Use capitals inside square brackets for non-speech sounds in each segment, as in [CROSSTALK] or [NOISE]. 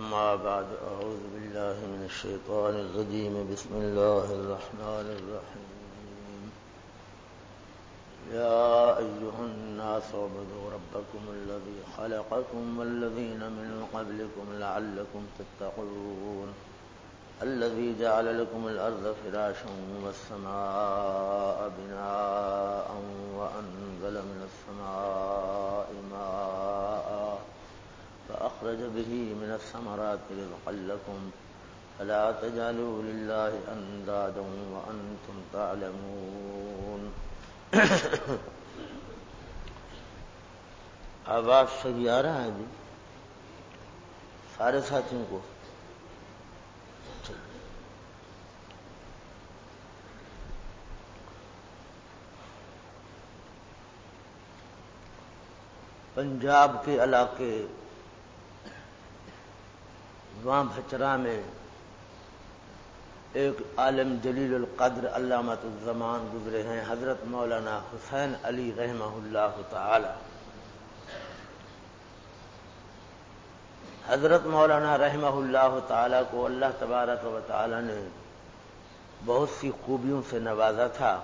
أما بعد، أعوذ بالله من الشيطان الرجيم. بسم الله الرحمن الرحيم. يا أيها الناس عبدوا ربكم الذي خلقكم والذين من قبلكم لعلكم تتقون. الذي جعل لكم الأرض فراشا والسماء بناء وأنزل من السماء ماء فأخرج به من الثمرات رزقا لكم. فلا تجعلوا لله أندادا وأنتم تعلمون. آواز صحیح آ رہا ہے جی سارے ساتھیوں کو؟ پنجاب کے علاقے وہاں بھچرا میں ایک عالم جلیل القدر علامت الزمان گزرے ہیں، حضرت مولانا حسین علی رحمہ اللہ تعالی۔ حضرت مولانا رحمہ اللہ تعالی کو اللہ تبارک و تعالی نے بہت سی خوبیوں سے نوازا تھا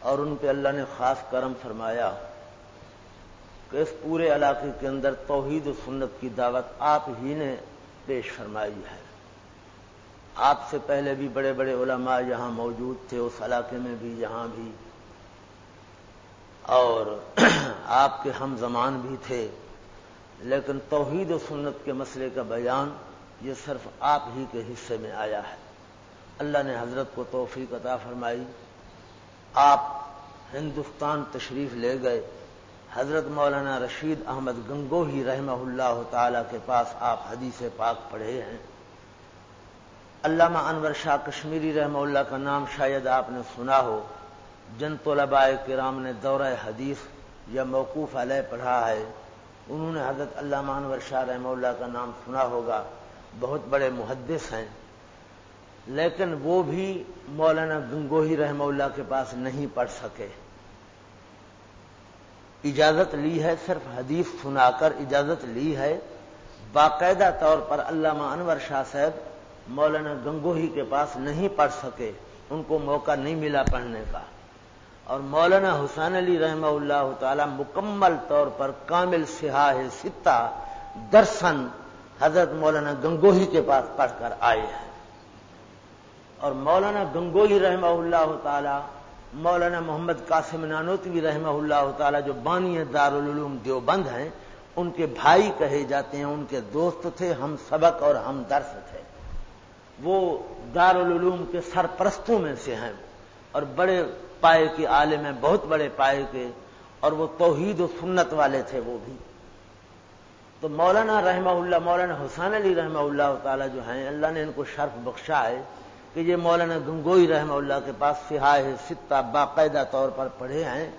اور ان پہ اللہ نے خاص کرم فرمایا۔ کہ اس پورے علاقے کے اندر توحید و سنت کی دعوت آپ ہی نے پیش فرمائی ہے۔ آپ سے پہلے بھی بڑے بڑے علماء یہاں موجود تھے، اس علاقے میں بھی، یہاں بھی۔ اور [CLEARS THROAT] آپ کے ہم زمان بھی تھے۔ لیکن توحید و سنت کے مسئلے کا بیان یہ صرف آپ ہی کے حصے میں آیا ہے۔ اللہ نے حضرت کو توفیق عطا فرمائی۔ آپ ہندوستان تشریف لے گئے۔ حضرت مولانا رشید احمد گنگو ہی رحمہ اللہ تعالی کے پاس آپ حدیث پاک پڑھے ہیں۔ علامہ انور شاہ کشمیری رحمہ اللہ کا نام شاید آپ نے سنا ہو۔ جن طلباء کرام نے دورہ حدیث یا موقوف علیہ پڑھا ہے، انہوں نے حضرت علامہ انور شاہ رحمہ اللہ کا نام سنا ہوگا۔ بہت بڑے محدث ہیں۔ لیکن وہ بھی مولانا گنگوہی رحمہ اللہ کے پاس نہیں پڑھ سکے۔ اجازت لی ہے، صرف حدیث سنا کر اجازت لی ہے۔ باقاعدہ طور پر علامہ انور شاہ صاحب مولانا گنگوہی کے پاس نہیں پڑھ سکے، ان کو موقع نہیں ملا پڑھنے کا۔ اور مولانا حسین علی رحمہ اللہ تعالی مکمل طور پر کامل سیاح ستہ درسن حضرت مولانا گنگوہی کے پاس پڑھ کر آئے ہیں۔ اور مولانا گنگوہی رحمہ اللہ تعالی مولانا محمد قاسم نانوتوی رحمہ اللہ تعالی جو بانی دارالعلوم دیوبند ہیں، ان کے بھائی کہے جاتے ہیں، ان کے دوست تھے، ہم سبق اور ہم درس تھے۔ وہ دارالعلوم کے سرپرستوں میں سے ہیں اور بڑے پائے کے عالم ہیں، بہت بڑے پائے کے، اور وہ توحید و سنت والے تھے وہ بھی۔ تو مولانا رحمہ اللہ، مولانا حسین علی رحمہ اللہ تعالی جو ہیں، اللہ نے ان کو شرف بخشا ہے۔ کہ یہ مولانا گنگوئی رحمہ اللہ کے پاس سہائے ستہ باقاعدہ طور پر پڑھے ہیں۔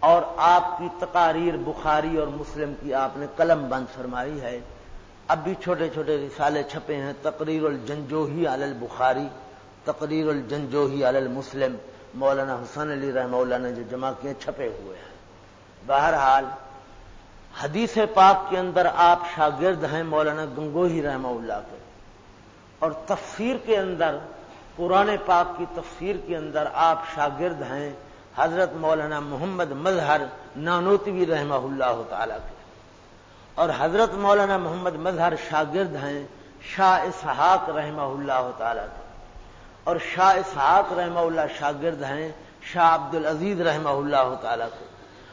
اور آپ کی تقاریر بخاری اور مسلم کی آپ نے قلم بند فرمائی ہے۔ اب بھی چھوٹے چھوٹے رسالے چھپے ہیں۔ تقریر الجنجوہی علی البخاری، تقریر الجنجوہی علی المسلم۔ مولانا حسن علی رحمہ اللہ نے جو جمع کیے چھپے ہوئے ہیں۔ بہرحال، حدیث پاک کے اندر آپ شاگرد ہیں مولانا گنگوہی رحمہ اللہ کے۔ اور تفسیر کے اندر قرآن پاک کی تفسیر کے اندر آپ شاگرد ہیں، حضرت مولانا محمد مظہر نانوتوی رحمہ اللہ تعالی کے۔ اور حضرت مولانا محمد مظہر شاگرد ہیں شاہ اسحاق رحمہ اللہ تعالی کے۔ اور شاہ اسحاق رحمہ اللہ شاگرد ہیں شاہ عبد العزیز رحمہ اللہ تعالی کے۔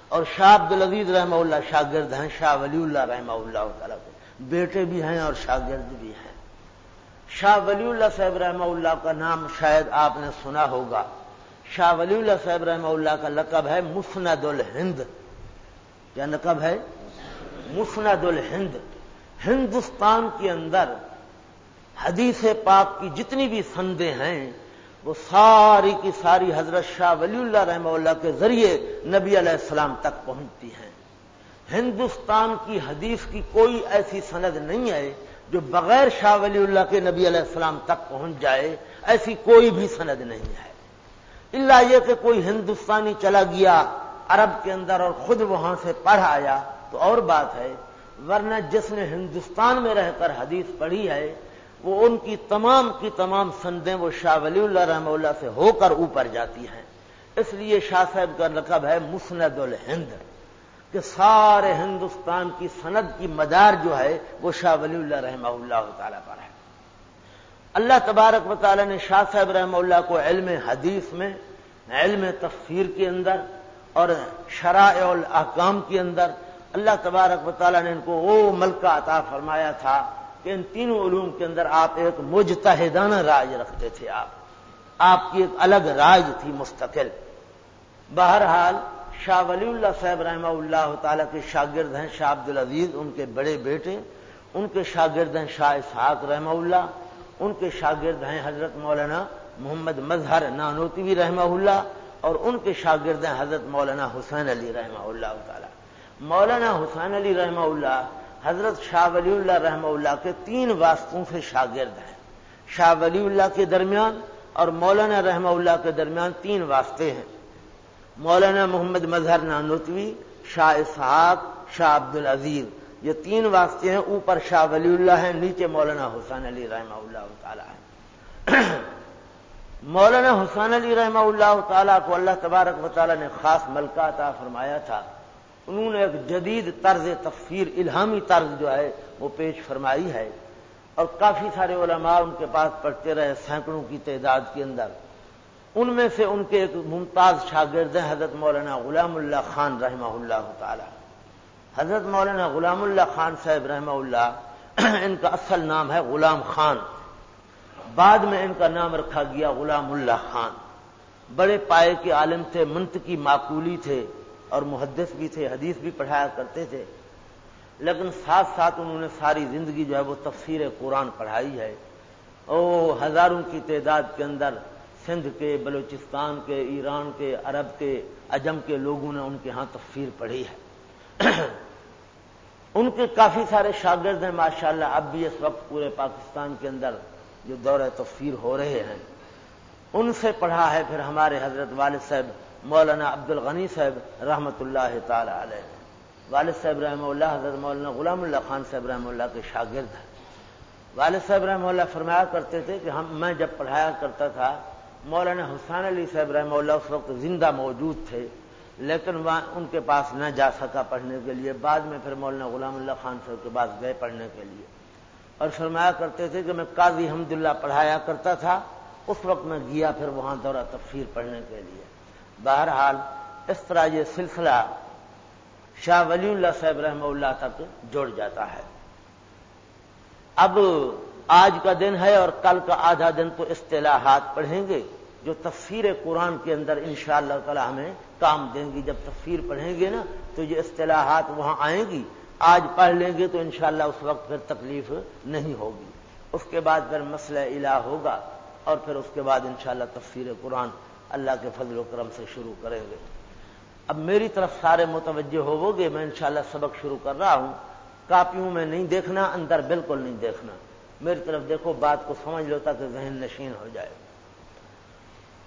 اور شاہ عبد العزیز رحمہ اللہ شاگرد ہیں شاہ ولی اللہ رحمہ اللہ تعالی کے۔ بیٹے بھی ہیں اور شاگرد بھی ہیں۔ شاہ ولی اللہ صاحب رحمہ اللہ کا نام شاید آپ نے سنا ہوگا۔ شاہ ولی اللہ صاحب رحمہ اللہ کا لقب ہے مسند الہند۔ کیا لقب ہے؟ مسند الہند۔ ہندوستان کے اندر حدیث پاک کی جتنی بھی سندیں ہیں، وہ ساری کی ساری حضرت شاہ ولی اللہ رحمہ اللہ کے ذریعے نبی علیہ السلام تک پہنچتی ہیں۔ ہندوستان کی حدیث کی کوئی ایسی سند نہیں ہے جو بغیر شاہ ولی اللہ کے نبی علیہ السلام تک پہنچ جائے، ایسی کوئی بھی سند نہیں ہے۔ اللہ یہ کہ کوئی ہندوستانی چلا گیا، عرب کے اندر اور خود وہاں سے پڑھ آیا، تو اور بات ہے، ورنہ جس نے ہندوستان میں رہ کر حدیث پڑھی ہے، وہ ان کی تمام کی تمام سندیں وہ شاہ ولی اللہ رحمہ اللہ سے ہو کر اوپر جاتی ہیں۔ اس لیے شاہ صاحب کا لقب ہے مسند الہند۔ کہ سارے ہندوستان کی سند کی مدار جو ہے وہ شاہ ولی اللہ رحمہ اللہ تعالی پر ہے۔ اللہ تبارک و تعالی نے شاہ صاحب رحمہ اللہ کو علم حدیث میں، علم تفسیر کے اندر اور شرائع الاحکام کے اندر اللہ تبارک و تعالیٰ نے ان کو وہ ملکہ عطا فرمایا تھا کہ ان تینوں علوم کے اندر آپ ایک مجتہدانہ راج رکھتے تھے آپ۔ آپ کی ایک الگ راج تھی مستقل۔ بہرحال شاہ ولی اللہ صاحب رحمہ اللہ تعالیٰ کے شاگرد ہیں شاہ عبد العزیز ان کے بڑے بیٹے، ان کے شاگرد ہیں شاہ اسحاق رحمہ اللہ، ان کے شاگرد ہیں حضرت مولانا محمد مظہر نانوتوی رحمہ اللہ، اور ان کے شاگرد ہیں حضرت مولانا حسین علی رحمہ اللہ تعالی۔ مولانا حسین علی رحمہ اللہ، حضرت شاہ ولی اللہ رحمہ اللہ کے تین واسطوں سے شاگرد ہیں۔ شاہ ولی اللہ کے درمیان اور مولانا رحمہ اللہ کے درمیان تین واسطے ہیں۔ مولانا محمد مظہر نانوتوی، شاہ اسحاق، شاہ عبد العزیز یہ تین واسطے ہیں، اوپر شاہ ولی اللہ ہیں، نیچے مولانا حسین علی رحمہ اللہ تعالی ہے [CLEARS THROAT] مولانا حسین علی رحمہ اللہ تعالیٰ کو اللہ تبارک و تعالیٰ نے خاص ملکہ عطا فرمایا تھا۔ انہوں نے ایک جدید طرز تفسیر، الہامی طرز جو ہے، وہ پیش فرمائی ہے۔ اور کافی سارے علماء ان کے پاس پڑھتے رہے سینکڑوں کی تعداد کے اندر۔ ان میں سے ان کے ایک ممتاز شاگرد ہیں، حضرت مولانا غلام اللہ خان رحمہ اللہ تعالی۔ حضرت مولانا غلام اللہ خان صاحب رحمہ اللہ، ان کا اصل نام ہے غلام خان۔ بعد میں ان کا نام رکھا گیا غلام اللہ خان۔ بڑے پائے کے عالم تھے منت کی معقولی تھے اور محدث بھی تھے، حدیث بھی پڑھایا کرتے تھے۔ لیکن ساتھ ساتھ انہوں نے ساری زندگی جو ہے وہ تفسیر قرآن پڑھائی ہے۔ او ہزاروں کی تعداد کے اندر سندھ کے، بلوچستان کے، ایران کے، عرب کے، عجم کے لوگوں نے ان کے ہاں تفسیر پڑھی ہے۔ [CLEARS THROAT] ان کے کافی سارے شاگرد ہیں، ماشاءاللہ، اب بھی اس وقت پورے پاکستان کے اندر جو دور تفسیر ہو رہے ہیں۔ ان سے پڑھا ہے پھر ہمارے حضرت والد صاحب مولانا عبد الغنی صاحب رحمۃ اللہ تعالی علیہ۔ والد صاحب رحمہ اللہ، حضرت مولانا غلام اللہ خان صاحب رحمہ اللہ کے شاگرد ہیں۔ والد صاحب رحمہ اللہ فرمایا کرتے تھے کہ ہم، میں جب پڑھایا کرتا تھا مولانا حسین علی صاحب رحمہ اللہ اس وقت زندہ موجود تھے، لیکن وہاں ان کے پاس نہ جا سکا پڑھنے کے لیے۔ بعد میں پھر مولانا غلام اللہ خان صاحب کے پاس گئے پڑھنے کے لیے۔ اور فرمایا کرتے تھے کہ میں قاضی حمد اللہ پڑھایا کرتا تھا، اس وقت میں گیا پھر وہاں دورہ تفسیر پڑھنے کے لیے۔ بہرحال اس طرح یہ سلسلہ شاہ ولی اللہ صاحب رحمہ اللہ تک جڑ جاتا ہے۔ اب آج کا دن ہے اور کل کا آدھا دن تو اصطلاحات پڑھیں گے، جو تفسیر قرآن کے اندر ان شاء اللہ تعالی ہمیں کام دیں گی۔ جب تفسیر پڑھیں گے نا، تو یہ اصطلاحات وہاں آئیں گی۔ آج پڑھ لیں گے تو انشاءاللہ اس وقت پھر تکلیف نہیں ہوگی۔ اس کے بعد پھر مسئلہ الہ ہوگا اور پھر اس کے بعد انشاءاللہ تفسیر قرآن اللہ کے فضل و کرم سے شروع کریں گے۔ اب میری طرف سارے متوجہ ہوو گے میں انشاءاللہ سبق شروع کر رہا ہوں۔ کاپیوں میں نہیں دیکھنا، اندر بالکل نہیں دیکھنا۔ میری طرف دیکھو، بات کو سمجھ لو تاکہ ذہن نشین ہو جائے۔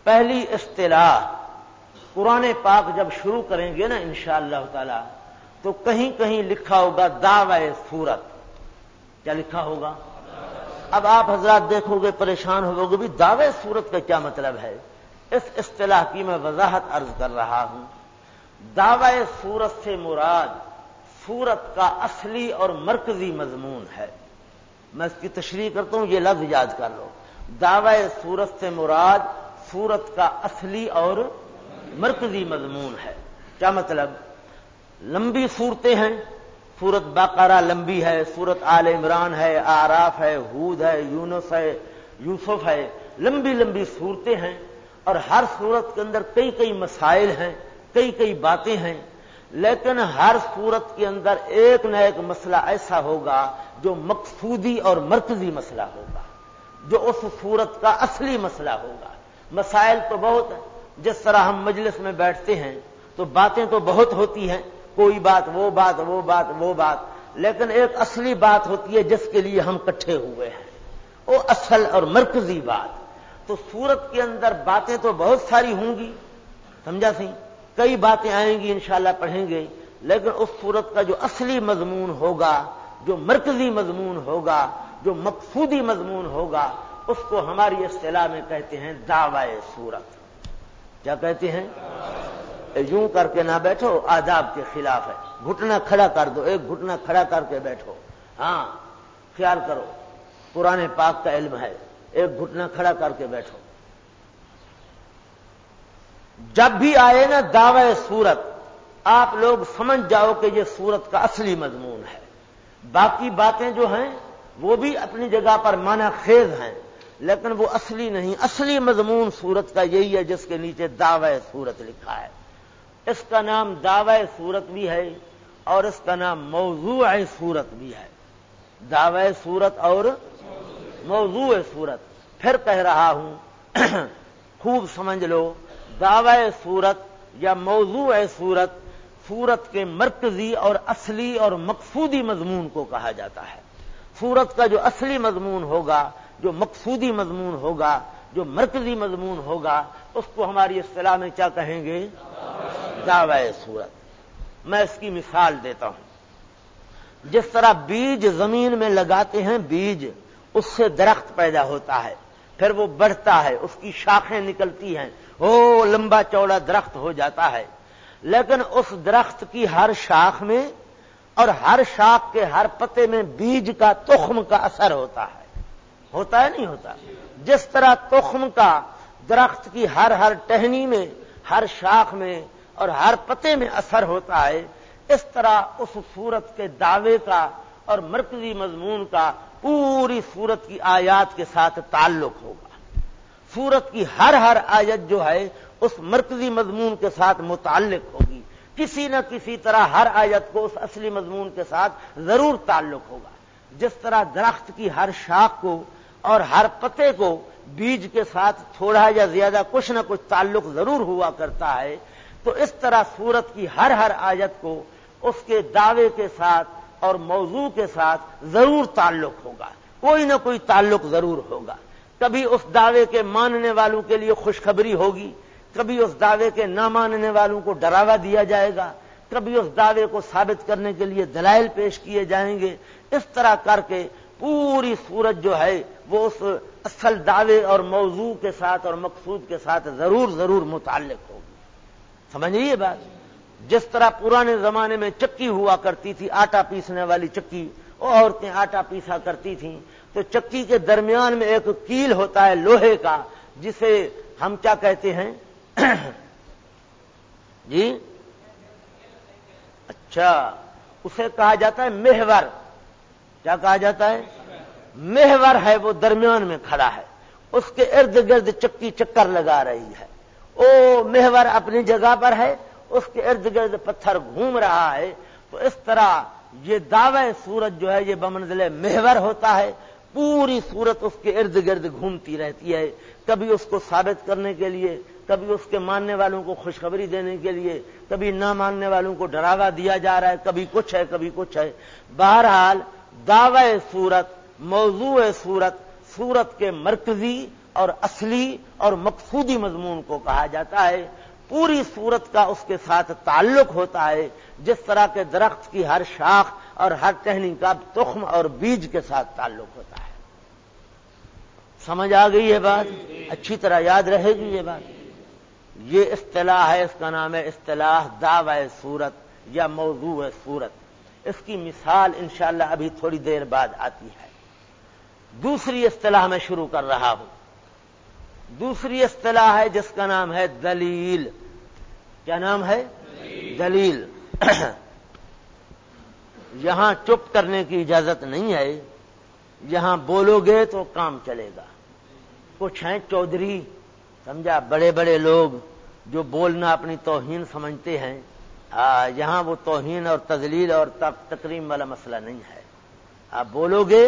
پہلی اصطلاح، قرآن پاک جب شروع کریں گے نا انشاءاللہ اللہ تعالی، تو کہیں کہیں لکھا ہوگا دعوی سورت کیا لکھا ہوگا؟ اب آپ حضرات دیکھو گے، پریشان ہو گے بھی دعوے سورت کا کیا مطلب ہے۔ اس اصطلاح کی میں وضاحت عرض کر رہا ہوں۔ دعوی سورت سے مراد سورت کا اصلی اور مرکزی مضمون ہے۔ میں اس کی تشریح کرتا ہوں، یہ لفظ یاد کر لو۔ دعوی سورت سے مراد سورت کا اصلی اور مرکزی مضمون ہے۔ کیا مطلب؟ لمبی صورتیں ہیں۔ سورت باقارہ لمبی ہے، سورت آل عمران ہے آراف ہے حود ہے، یونس ہے، یوسف ہے۔ لمبی لمبی صورتیں ہیں اور ہر صورت کے اندر کئی کئی مسائل ہیں، کئی کئی باتیں ہیں۔ لیکن ہر صورت کے اندر ایک نہ ایک مسئلہ ایسا ہوگا جو مقصودی اور مرکزی مسئلہ ہوگا، جو اس صورت کا اصلی مسئلہ ہوگا۔ مسائل تو بہت ہیں، جس طرح ہم مجلس میں بیٹھتے ہیں، تو باتیں تو بہت ہوتی ہیں، کوئی بات، وہ بات وہ بات وہ بات۔ لیکن ایک اصلی بات ہوتی ہے جس کے لیے ہم کٹھے ہوئے ہیں۔ وہ اصل اور مرکزی بات۔ تو سورت کے اندر باتیں تو بہت ساری ہوں گی، سمجھا سی؟ کئی باتیں آئیں گی، انشاءاللہ پڑھیں گے، لیکن اس صورت کا جو اصلی مضمون ہوگا جو مرکزی مضمون ہوگا، جو مقصودی مضمون ہوگا، اس کو ہماری اصطلاح میں کہتے ہیں دعوی صورت۔ کیا کہتے ہیں؟ یوں کر کے نہ بیٹھو، آداب کے خلاف ہے۔ گھٹنا کھڑا کر دو، ایک گھٹنا کھڑا کر کے بیٹھو۔ ہاں خیال کرو پرانے پاک کا علم ہے۔ ایک گھٹنا کھڑا کر کے بیٹھو۔ جب بھی آئے نا دعوی صورت، آپ لوگ سمجھ جاؤ کہ یہ صورت کا اصلی مضمون ہے۔ باقی باتیں جو ہیں، وہ بھی اپنی جگہ پر مانا خیز ہیں، لیکن وہ اصلی نہیں۔ اصلی مضمون صورت کا یہی ہے جس کے نیچے دعوی صورت لکھا ہے۔ اس کا نام دعوی صورت بھی ہے اور اس کا نام موضوع صورت بھی ہے۔ دعوی صورت اور موضوع صورت پھر کہہ رہا ہوں، [CLEARS THROAT] خوب سمجھ لو، دعوی صورت یا موضوع صورت صورت کے مرکزی اور اصلی اور مقصودی مضمون کو کہا جاتا ہے۔ صورت کا جو اصلی مضمون ہوگا، جو مقصودی مضمون ہوگا، جو مرکزی مضمون ہوگا، اس کو ہماری اصطلاح میں کیا کہیں گے؟ دعوی صورت۔ میں اس کی مثال دیتا ہوں۔ جس طرح بیج زمین میں لگاتے ہیں، بیج اس سے درخت پیدا ہوتا ہے، پھر وہ بڑھتا ہے، اس کی شاخیں نکلتی ہیں۔ وہ لمبا چوڑا درخت ہو جاتا ہے۔ لیکن اس درخت کی ہر شاخ میں اور ہر شاخ کے ہر پتے میں بیج کا تخم کا اثر ہوتا ہے۔ ہوتا ہے نہیں ہوتا؟ جس طرح تخم کا درخت کی ہر ہر ٹہنی میں، ہر شاخ میں اور ہر پتے میں اثر ہوتا ہے، اس طرح اس صورت کے دعوے کا اور مرکزی مضمون کا پوری صورت کی آیات کے ساتھ تعلق ہوگا۔ سورت کی ہر ہر آیت جو ہے اس مرکزی مضمون کے ساتھ متعلق ہوگی۔ کسی نہ کسی طرح ہر آیت کو اس اصلی مضمون کے ساتھ ضرور تعلق ہوگا۔ جس طرح درخت کی ہر شاخ کو اور ہر پتے کو بیج کے ساتھ تھوڑا یا زیادہ کچھ نہ کچھ تعلق ضرور ہوا کرتا ہے، تو اس طرح سورت کی ہر ہر آیت کو اس کے دعوے کے ساتھ اور موضوع کے ساتھ ضرور تعلق ہوگا۔ کوئی نہ کوئی تعلق ضرور ہوگا۔ کبھی اس دعوے کے ماننے والوں کے لیے خوشخبری ہوگی کبھی اس دعوے کے نہ ماننے والوں کو ڈراوا دیا جائے گا، کبھی اس دعوے کو ثابت کرنے کے لیے دلائل پیش کیے جائیں گے۔ اس طرح کر کے پوری صورت جو ہے، وہ اس اصل دعوے اور موضوع کے ساتھ اور مقصود کے ساتھ ضرور ضرور متعلق ہوگی۔ سمجھیے بات؟ جس طرح پرانے زمانے میں چکی ہوا کرتی تھی، آٹا پیسنے والی چکی وہ عورتیں آٹا پیسا کرتی تھیں، تو چکی کے درمیان میں ایک کیل ہوتا ہے لوہے کا، جسے ہم کیا کہتے ہیں؟ [COUGHS] جی؟ اچھا اسے کہا جاتا ہے محور۔ کیا کہا جاتا ہے؟ محور ہے، وہ درمیان میں کھڑا ہے۔ اس کے ارد گرد چکی چکر لگا رہی ہے۔ او محور اپنی جگہ پر ہے، اس کے ارد گرد پتھر گھوم رہا ہے۔ تو اس طرح یہ دعوی سورج جو ہے، یہ بمنزل محور ہوتا ہے۔ پوری صورت اس کے ارد گرد گھومتی رہتی ہے۔ کبھی اس کو ثابت کرنے کے لیے کبھی اس کے ماننے والوں کو خوشخبری دینے کے لیے، کبھی نہ ماننے والوں کو ڈراوا دیا جا رہا ہے، کبھی کچھ ہے، کبھی کچھ ہے۔ بہرحال، دعوی صورت، موضوع صورت صورت کے مرکزی اور اصلی اور مقصودی مضمون کو کہا جاتا ہے۔ پوری صورت کا اس کے ساتھ تعلق ہوتا ہے، جس طرح کے درخت کی ہر شاخ اور ہر ٹہنی کا تخم اور بیج کے ساتھ تعلق ہوتا ہے۔ سمجھ آ گئی یہ بات؟ اچھی طرح یاد رہے گی یہ بات؟ یہ اصطلاح ہے، اس کا نام ہے اصطلاح دعوی صورت یا موضوع صورت۔ اس کی مثال انشاءاللہ ابھی تھوڑی دیر بعد آتی ہے۔ دوسری اصطلاح میں شروع کر رہا ہوں۔ دوسری اصطلاح ہے جس کا نام ہے دلیل۔ کیا نام ہے؟ دلیل۔ [CLEARS THROAT] یہاں چپ کرنے کی اجازت نہیں ہے۔ یہاں بولو گے تو کام چلے گا۔ کچھ ہیں چودھری۔ سمجھا؟ بڑے بڑے لوگ جو بولنا اپنی توہین سمجھتے ہیں یہاں وہ توہین اور تزلیل اور تقریم والا مسئلہ نہیں ہے۔ آپ بولو گے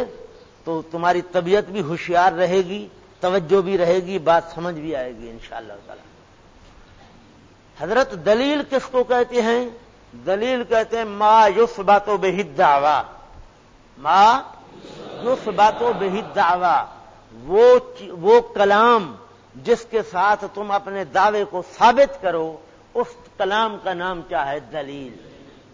تو تمہاری طبیعت بھی ہوشیار رہے گی، توجہ بھی رہے گی، بات سمجھ بھی آئے گی انشاءاللہ شاء اللہ حضرت دلیل کس کو کہتے ہیں؟ دلیل کہتے ہیں ما یوس باتوں بہت دعوا ما یوس باتوں بہت دعوا وہ کلام جس کے ساتھ تم اپنے دعوے کو ثابت کرو، اس کلام کا نام کیا ہے؟ دلیل۔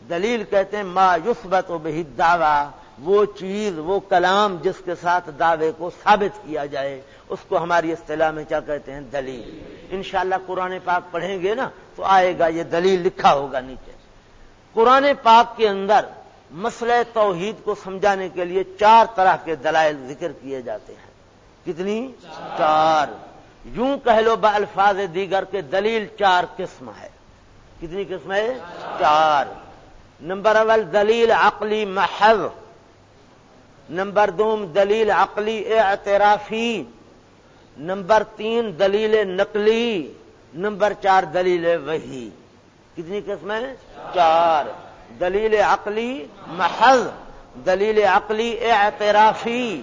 دلیل کہتے ہیں، ما یثبت و بہت دعوی وہ چیز، وہ کلام جس کے ساتھ دعوے کو ثابت کیا جائے، اس کو ہماری اصطلاح میں کیا کہتے ہیں؟ دلیل۔ انشاءاللہ قرآن پاک پڑھیں گے نا، تو آئے گا یہ دلیل لکھا ہوگا نیچے۔ قرآن پاک کے اندر مسئلہ توحید کو سمجھانے کے لیے چار طرح کے دلائل ذکر کیے جاتے ہیں۔ کتنی؟ چار۔ یوں کہہ لو با الفاظ دیگر کے دلیل چار قسم ہے۔ کتنی قسم ہے؟ چار۔ نمبر اول، دلیل عقلی محض۔ نمبر دوم، دلیل عقلی اعترافی۔ نمبر تین، دلیل نقلی۔ نمبر چار، دلیل وہی کتنی قسمیں چار۔ دلیل عقلی محض۔ دلیل عقلی اعترافی۔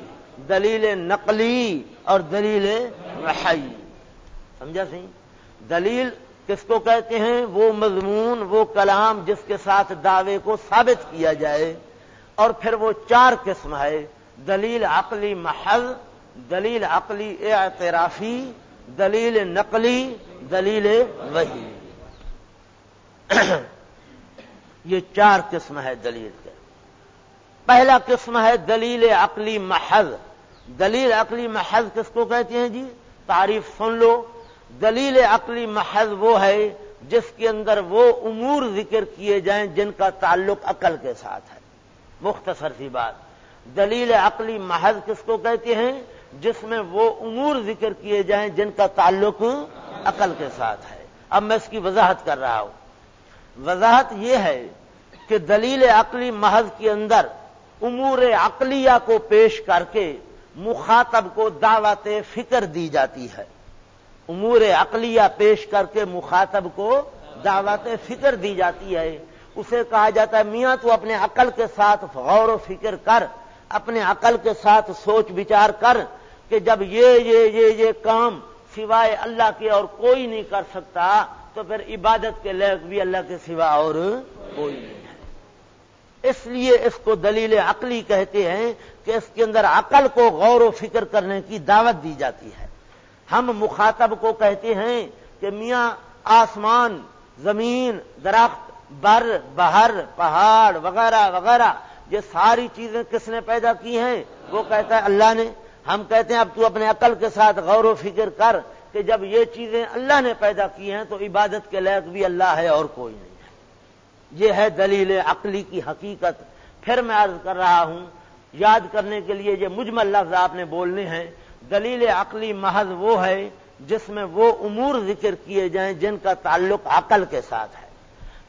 دلیل نقلی اور دلیل وحی سمجھا سی؟ دلیل کس کو کہتے ہیں؟ وہ مضمون، وہ کلام جس کے ساتھ دعوے کو ثابت کیا جائے اور پھر وہ چار قسم ہے۔ دلیل عقلی محض دلیل عقلی اعترافی، دلیل نقلی، دلیل وحی۔ یہ چار قسم ہے دلیل کے۔ پہلا قسم ہے دلیل عقلی محض دلیل عقلی محض کس کو کہتے ہیں جی؟ تعریف سن لو، دلیل عقلی محض وہ ہے جس کے اندر وہ امور ذکر کیے جائیں جن کا تعلق عقل کے ساتھ ہے۔ مختصر سی بات، دلیل عقلی محض کس کو کہتے ہیں؟ جس میں وہ امور ذکر کیے جائیں جن کا تعلق عقل کے ساتھ ہے۔ اب میں اس کی وضاحت کر رہا ہوں۔ وضاحت یہ ہے کہ دلیل عقلی محض کے اندر امور عقلیہ کو پیش کر کے مخاطب کو دعوت فکر دی جاتی ہے۔ امور عقلیہ پیش کر کے مخاطب کو دعوت فکر دی جاتی ہے۔ اسے کہا جاتا ہے، میاں تو اپنے عقل کے ساتھ غور و فکر کر، اپنے عقل کے ساتھ سوچ بچار کر کہ جب یہ یہ یہ یہ کام سوائے اللہ کے اور کوئی نہیں کر سکتا، تو پھر عبادت کے لائق بھی اللہ کے سوا اور کوئی نہیں ہے۔ اس لیے اس کو دلیل عقلی کہتے ہیں۔ کہ اس کے اندر عقل کو غور و فکر کرنے کی دعوت دی جاتی ہے۔ ہم مخاطب کو کہتے ہیں کہ میاں آسمان، زمین، درخت، بر بہر پہاڑ وغیرہ وغیرہ، یہ ساری چیزیں کس نے پیدا کی ہیں؟ وہ کہتا ہے اللہ نے۔ ہم کہتے ہیں اب تو اپنے عقل کے ساتھ غور و فکر کر کہ جب یہ چیزیں اللہ نے پیدا کی ہیں تو عبادت کے لائق بھی اللہ ہے اور کوئی نہیں ہے۔ یہ ہے دلیل عقلی کی حقیقت۔ پھر میں عرض کر رہا ہوں یاد کرنے کے لیے یہ مجمل لفظ آپ نے بولنے ہیں۔ دلیل عقلی محض وہ ہے جس میں وہ امور ذکر کیے جائیں جن کا تعلق عقل کے ساتھ ہے۔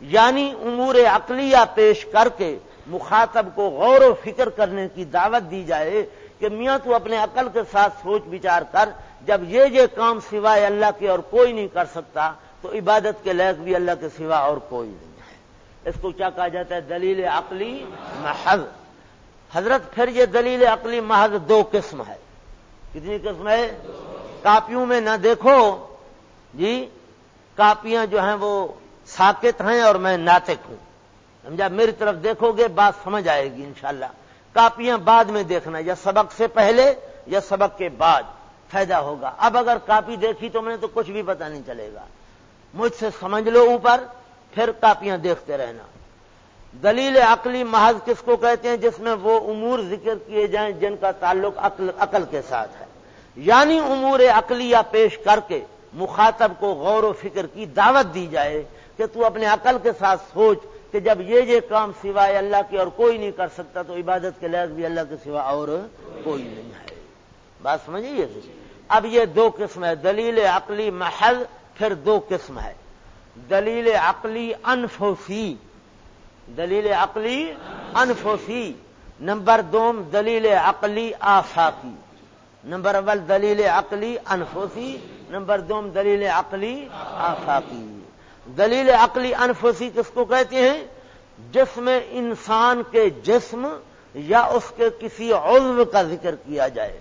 یعنی امور عقلیہ پیش کر کے مخاطب کو غور و فکر کرنے کی دعوت دی جائے کہ میاں تو اپنے عقل کے ساتھ سوچ بچار کر، جب یہ یہ کام سوائے اللہ کے اور کوئی نہیں کر سکتا، تو عبادت کے لائق بھی اللہ کے سوا اور کوئی نہیں ہے۔ اس کو کیا کہا جاتا ہے؟ دلیل عقلی محض۔ حضرت پھر یہ دلیل عقلی محض دو قسم ہے کتنی قسم ہے؟ کاپیوں میں نہ دیکھو۔ جی کاپیاں جو ہیں وہ ساکت ہیں اور میں ناطق ہوں۔ سمجھا؟ میری طرف دیکھو گے، بات سمجھ آئے گی انشاءاللہ۔ کاپیاں بعد میں دیکھنا، یا سبق سے پہلے یا سبق کے بعد فائدہ ہوگا۔ اب اگر کاپی دیکھی تو میں تو کچھ بھی پتہ نہیں چلے گا۔ مجھ سے سمجھ لو اوپر، پھر کاپیاں دیکھتے رہنا۔ دلیل عقلی محض کس کو کہتے ہیں جس میں وہ امور ذکر کیے جائیں جن کا تعلق عقل عقل کے ساتھ ہے؟ یعنی امور عقلیہ پیش کر کے مخاطب کو غور و فکر کی دعوت دی جائے کہ تو اپنے عقل کے ساتھ سوچ کہ جب یہ یہ کام سوائے اللہ کے اور کوئی نہیں کر سکتا تو عبادت کے لحاظ بھی اللہ کے سوا اور کوئی نہیں ہے۔ بات سمجھیے؟ اب یہ دو قسم ہے، دلیل عقلی محل پھر دو قسم ہے۔ دلیل عقلی انفوسی دلیل عقلی انفوسی، نمبر دوم دلیل عقلی آفاقی، نمبر اول دلیل عقلی انفوسی، نمبر دوم دلیل عقلی آفاقی۔ دلیل عقلی انفسی کس کو کہتے ہیں؟ جس میں انسان کے جسم یا اس کے کسی عضو کا ذکر کیا جائے۔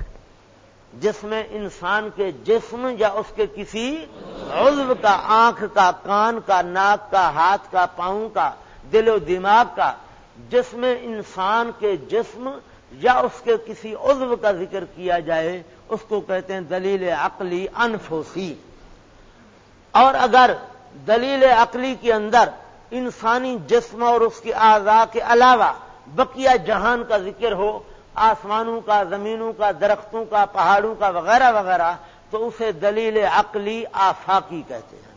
جس میں انسان کے جسم یا اس کے کسی عضو کا، آنکھ کا، کان کا، ناک کا، ہاتھ کا، پاؤں کا دل و دماغ کا جس میں انسان کے جسم یا اس کے کسی عضو کا ذکر کیا جائے، اس کو کہتے ہیں دلیل عقلی انفوسی۔ اور اگر دلیل عقلی کے اندر انسانی جسم اور اس کی اعضاء کے علاوہ بقیہ جہان کا ذکر ہو، آسمانوں کا، زمینوں کا، درختوں کا، پہاڑوں کا وغیرہ وغیرہ، تو اسے دلیل عقلی آفاقی کہتے ہیں۔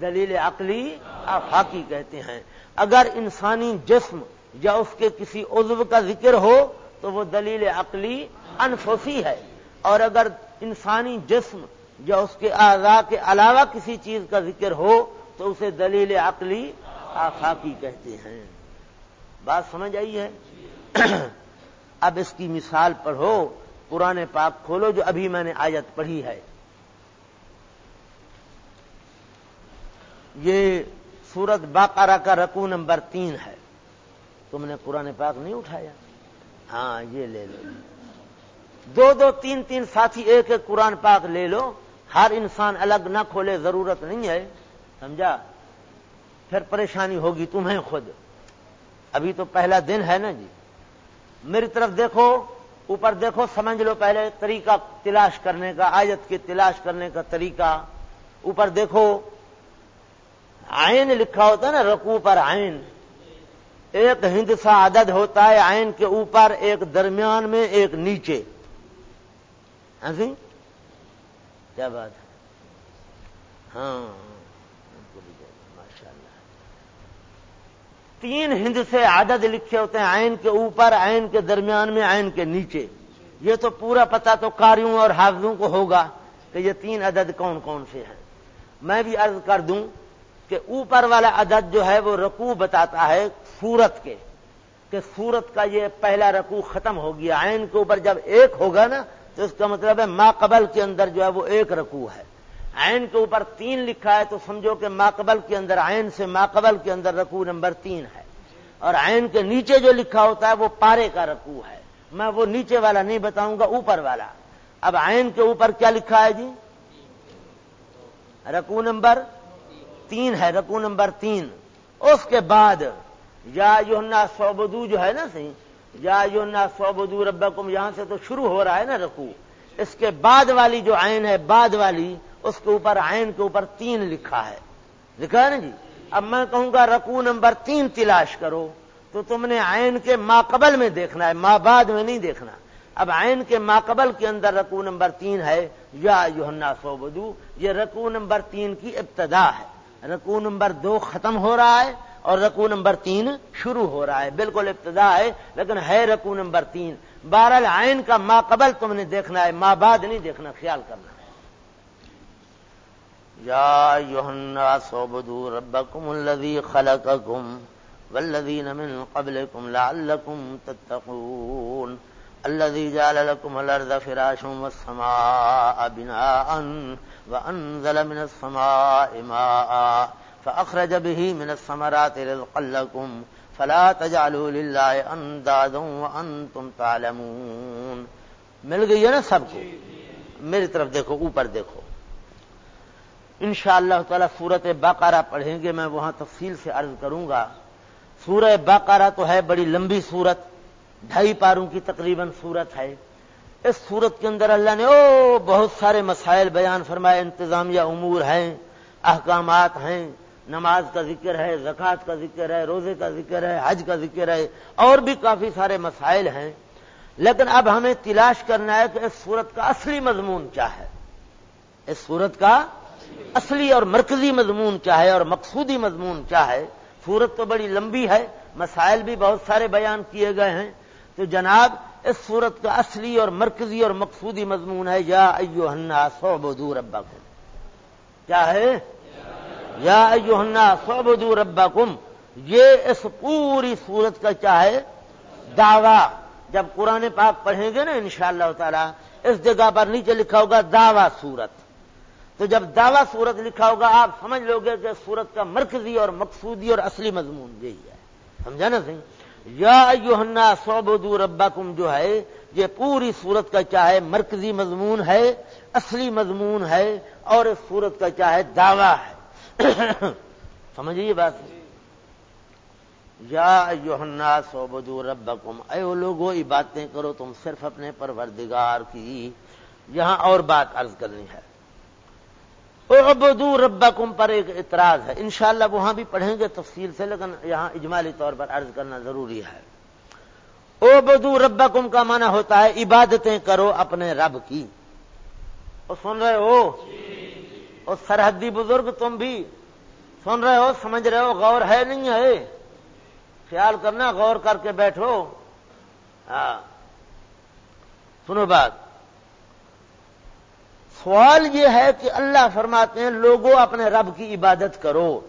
دلیل عقلی آفاقی کہتے ہیں۔ اگر انسانی جسم یا اس کے کسی عضو کا ذکر ہو تو وہ دلیل عقلی انفوسی ہے۔ اور اگر انسانی جسم یا اس کے اعضاء کے علاوہ کسی چیز کا ذکر ہو تو اسے دلیل عقلی آفاقی کہتے ہیں۔ بات سمجھ آئی ہے؟ [CLEARS THROAT] اب اس کی مثال پڑھو پرانے پاک کھولو جو ابھی میں نے آیت پڑھی ہے۔ یہ سورت باقارہ کا رقو نمبر تین ہے۔ تم نے قرآن پاک نہیں اٹھایا؟ ہاں یہ لے لو۔ دو دو تین تین ساتھی ایک ایک قرآن پاک لے لو۔ ہر انسان الگ نہ کھولے، ضرورت نہیں ہے۔ سمجھا؟ پھر پریشانی ہوگی تمہیں خود۔ ابھی تو پہلا دن ہے نا جی۔ میری طرف دیکھو، اوپر دیکھو، سمجھ لو پہلے طریقہ تلاش کرنے کا، آیت کی تلاش کرنے کا طریقہ۔ اوپر دیکھو آئین لکھا ہوتا ہے نا رقو پر آئین ایک ہندسا عدد ہوتا ہے آئین کے اوپر، ایک درمیان میں، ایک نیچے۔ ہاں جی؟ کیا بات ہے؟ ہاں۔ ماشاء اللہ تین ہند سے عدد لکھے ہوتے ہیں آئین کے اوپر آئین کے درمیان میں آئین کے نیچے۔ یہ تو پورا پتا تو کاریوں اور حافظوں کو ہوگا کہ یہ تین عدد کون کون سے ہیں۔ میں بھی عرض کر دوں کہ اوپر والا عدد جو ہے وہ رقو بتاتا ہے سورت کے، کہ سورت کا یہ پہلا رقو ختم ہو گیا آئین کے اوپر جب ایک ہوگا نا، تو اس کا مطلب ہے ما قبل کے اندر جو ہے وہ ایک رقو ہے۔ عین کے اوپر تین لکھا ہے تو سمجھو کہ ما قبل کے اندر، عین سے ما قبل کے اندر رقو نمبر تین ہے۔ اور عین کے نیچے جو لکھا ہوتا ہے وہ پارے کا رقو ہے۔ میں وہ نیچے والا نہیں بتاؤں گا، اوپر والا۔ اب عین کے اوپر کیا لکھا ہے جی؟ رقو نمبر تین ہے رقو نمبر تین۔ اس کے بعد، یا یونا سوبدو جو ہے نا صحیح، یا یونا سوبدو ربکم، یہاں سے تو شروع ہو رہا ہے نا رقو اس کے بعد والی جو عین ہے، بعد والی، اس کے اوپر عین کے اوپر تین لکھا ہے۔ لکھا ہے نا جی؟ اب میں کہوں گا رقو نمبر تین تلاش کرو، تو تم نے عین کے ماقبل میں دیکھنا ہے ماں بعد میں نہیں دیکھنا۔ اب عین کے ماقبل کے اندر رقو نمبر تین ہے، یا یونا سوبدو یہ رقو نمبر تین کی ابتدا ہے۔ رکو نمبر دو ختم ہو رہا ہے اور رکو نمبر تین شروع ہو رہا ہے، بالکل ابتدا ہے، لیکن ہے رکو نمبر تین۔ بہرحال آئین کا ماں قبل تم نے دیکھنا ہے ماں بعد نہیں دیکھنا، خیال کرنا۔ ہے یا یوہنا سوبدو ربکم الذی خلقکم والذین من قبلکم لعلکم تتقون۔ الذي جعل لكم الارض فراشا والسماء بناء وانزل من السماء ماء فاخرج به من الثمرات رزقا لكم فلا تجعلوا لله اندادا وانتم تعلمون مل گئی ہے نا سب کو؟ میری طرف دیکھو، اوپر دیکھو۔ ان شاء اللہ تعالی سورت باقارہ پڑھیں گے، میں وہاں تفصیل سے عرض کروں گا۔ سورہ باقارہ تو ہے بڑی لمبی سورت، ڈھائی پاروں کی تقریباً صورت ہے۔ اس صورت کے اندر اللہ نے، او، بہت سارے مسائل بیان فرمائے، انتظامیہ امور ہیں، احکامات ہیں، نماز کا ذکر ہے، زکوٰۃ کا ذکر ہے، روزے کا ذکر ہے، حج کا ذکر ہے، اور بھی کافی سارے مسائل ہیں۔ لیکن اب ہمیں تلاش کرنا ہے کہ اس صورت کا اصلی مضمون کیا ہے۔ اس صورت کا اصلی اور مرکزی مضمون کیا ہے اور مقصودی مضمون کیا ہے۔ صورت تو بڑی لمبی ہے، مسائل بھی بہت سارے بیان کیے گئے ہیں۔ تو جناب اس صورت کا اصلی اور مرکزی اور مقصودی مضمون ہے، یا ایو ہننا سو بدو ربا کم کیا ہے؟ یا ایو ہننا سو بدو ربا کم یہ اس پوری صورت کا کیا ہے؟ دعوی۔ جب قرآن پاک پڑھیں گے نا انشاءاللہ اللہ تعالی، اس جگہ پر نیچے لکھا ہوگا دعوی سورت تو جب دعوی سورت لکھا ہوگا، آپ سمجھ لو گے کہ سورت کا مرکزی اور مقصودی اور اصلی مضمون یہی ہے۔ سمجھا نا صحیح یا یوہنا سوبدو ربکم جو ہے، یہ پوری صورت کا چاہے مرکزی مضمون ہے، اصلی مضمون ہے، اور اس صورت کا چاہے دعویٰ ہے۔ [COUGHS] سمجھیے بات۔ یا یوہنا سوبدو ربکم، اے وہ لوگوں یہ باتیں کرو، تم صرف اپنے پروردگار کی یہاں اور بات عرض کرنی ہے۔ ابدو ربکم پر ایک اعتراض ہے۔ انشاءاللہ وہاں بھی پڑھیں گے تفصیل سے، لیکن یہاں اجمالی طور پر عرض کرنا ضروری ہے۔ او بدو ربکم کا معنی ہوتا ہے عبادتیں کرو اپنے رب کی۔ وہ سن رہے ہو؟ اور سرحدی بزرگ تم بھی سن رہے ہو، سمجھ رہے ہو، غور ہے نہیں ہے؟ خیال کرنا، غور کر کے بیٹھو۔ ہاں۔ سنو بات۔ سوال یہ ہے کہ اللہ فرماتے ہیں لوگوں اپنے رب کی عبادت کرو۔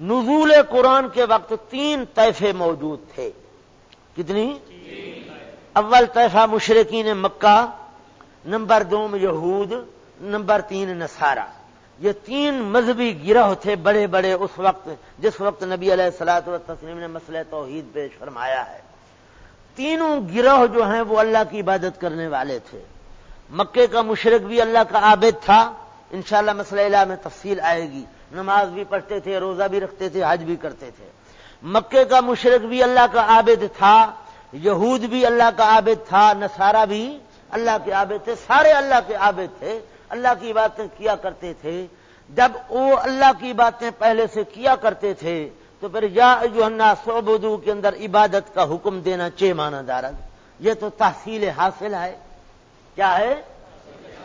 نزول قرآن کے وقت تین طیفے موجود تھے۔ کتنی؟ اول طیفہ مشرقین مکہ، نمبر دو میں یہود، نمبر تین نسارا یہ تین مذہبی گروہ تھے بڑے بڑے اس وقت، جس وقت نبی علیہ السلاط و تسلیم نے مسئلہ توحید پیش فرمایا ہے۔ تینوں گروہ جو ہیں وہ اللہ کی عبادت کرنے والے تھے۔ مکے کا مشرق بھی اللہ کا عابد تھا۔ انشاءاللہ مسئلہ الہ میں تفصیل آئے گی۔ نماز بھی پڑھتے تھے، روزہ بھی رکھتے تھے، حج بھی کرتے تھے۔ مکے کا مشرق بھی اللہ کا عابد تھا، یہود بھی اللہ کا عابد تھا، نصارہ بھی اللہ کے عابد تھے، سارے اللہ کے عابد تھے۔ اللہ کی باتیں کیا کرتے تھے؟ جب وہ اللہ کی باتیں پہلے سے کیا کرتے تھے، تو پھر یا جو سو کے اندر عبادت کا حکم دینا چے مانا دارد یہ تو تحصیل حاصل ہے۔ کیا ہے؟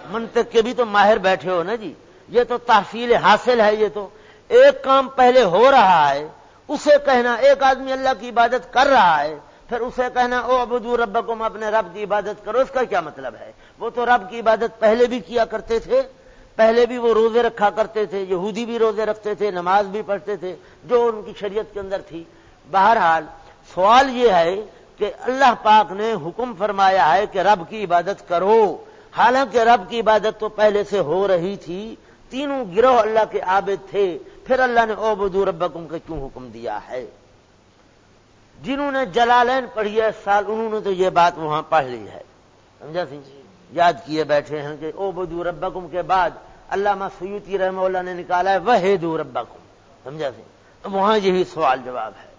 منطق کے بھی تو ماہر بیٹھے ہو نا جی۔ یہ تو تحصیل حاصل ہے یہ تو۔ ایک کام پہلے ہو رہا ہے، اسے کہنا ایک آدمی اللہ کی عبادت کر رہا ہے، پھر اسے کہنا او ابدو ربکم اپنے رب کی عبادت کرو، اس کا کیا مطلب ہے؟ وہ تو رب کی عبادت پہلے بھی کیا کرتے تھے، پہلے بھی وہ روزے رکھا کرتے تھے، یہودی بھی روزے رکھتے تھے، نماز بھی پڑھتے تھے، جو ان کی شریعت کے اندر تھی۔ بہرحال سوال یہ ہے کہ اللہ پاک نے حکم فرمایا ہے کہ رب کی عبادت کرو۔ حالانکہ رب کی عبادت تو پہلے سے ہو رہی تھی۔ تینوں گروہ اللہ کے عابد تھے۔ پھر اللہ نے اوبدو ربکم کا کیوں حکم دیا ہے؟ جنہوں نے جلالین پڑھی ہے سال، انہوں نے تو یہ بات وہاں پڑھ لی ہے۔ سمجھا سی جی؟ یاد کیے بیٹھے ہیں کہ اوبدو ربکم کے بعد اللہ سیوتی رحم اللہ نے نکالا ہے وہ دو ربکم۔ سمجھا سی جی؟ وہاں یہی سوال جواب ہے۔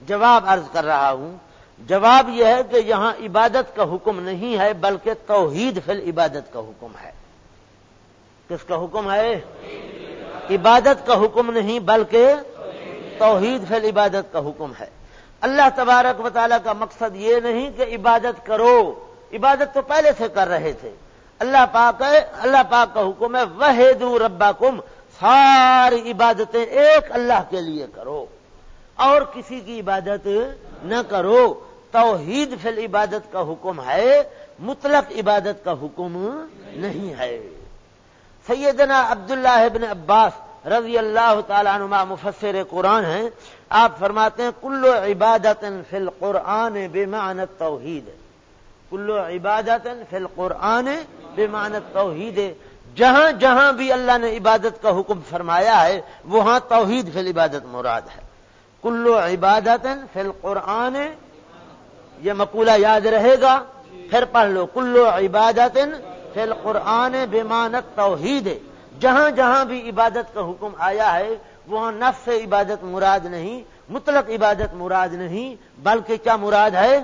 جواب عرض کر رہا ہوں جواب یہ ہے کہ یہاں عبادت کا حکم نہیں ہے، بلکہ توحید فل عبادت کا حکم ہے۔ کس کا حکم ہے؟ عبادت کا حکم نہیں، بلکہ توحید فل عبادت کا حکم ہے۔ اللہ تبارک و تعالیٰ کا مقصد یہ نہیں کہ عبادت کرو۔ عبادت تو پہلے سے کر رہے تھے۔ اللہ پاک ہے، اللہ پاک کا حکم ہے وہ دو ربا کم ساری عبادتیں ایک اللہ کے لیے کرو۔ اور کسی کی عبادت نہ کرو۔ توحید فی عبادت کا حکم ہے، مطلق عبادت کا حکم نہیں ہے۔ سیدنا عبداللہ ابن عباس رضی اللہ تعالیٰ عنما مفسر قرآن ہیں۔ آپ فرماتے ہیں کلو عبادت فی القرآن بے معنت توحید۔ کلو عبادت فی القرآن بے معنت توحید۔ جہاں جہاں بھی اللہ نے عبادت کا حکم فرمایا ہے، وہاں توحید فی عبادت مراد ہے۔ کلو عبادت فی القرآن یہ مقولہ یاد رہے گا؟ پھر پڑھ لو. کلو عبادت فی القرآن بے معنت توحید. جہاں جہاں بھی عبادت کا حکم آیا ہے، وہاں نفس عبادت مراد نہیں، مطلق عبادت مراد نہیں، بلکہ کیا مراد ہے؟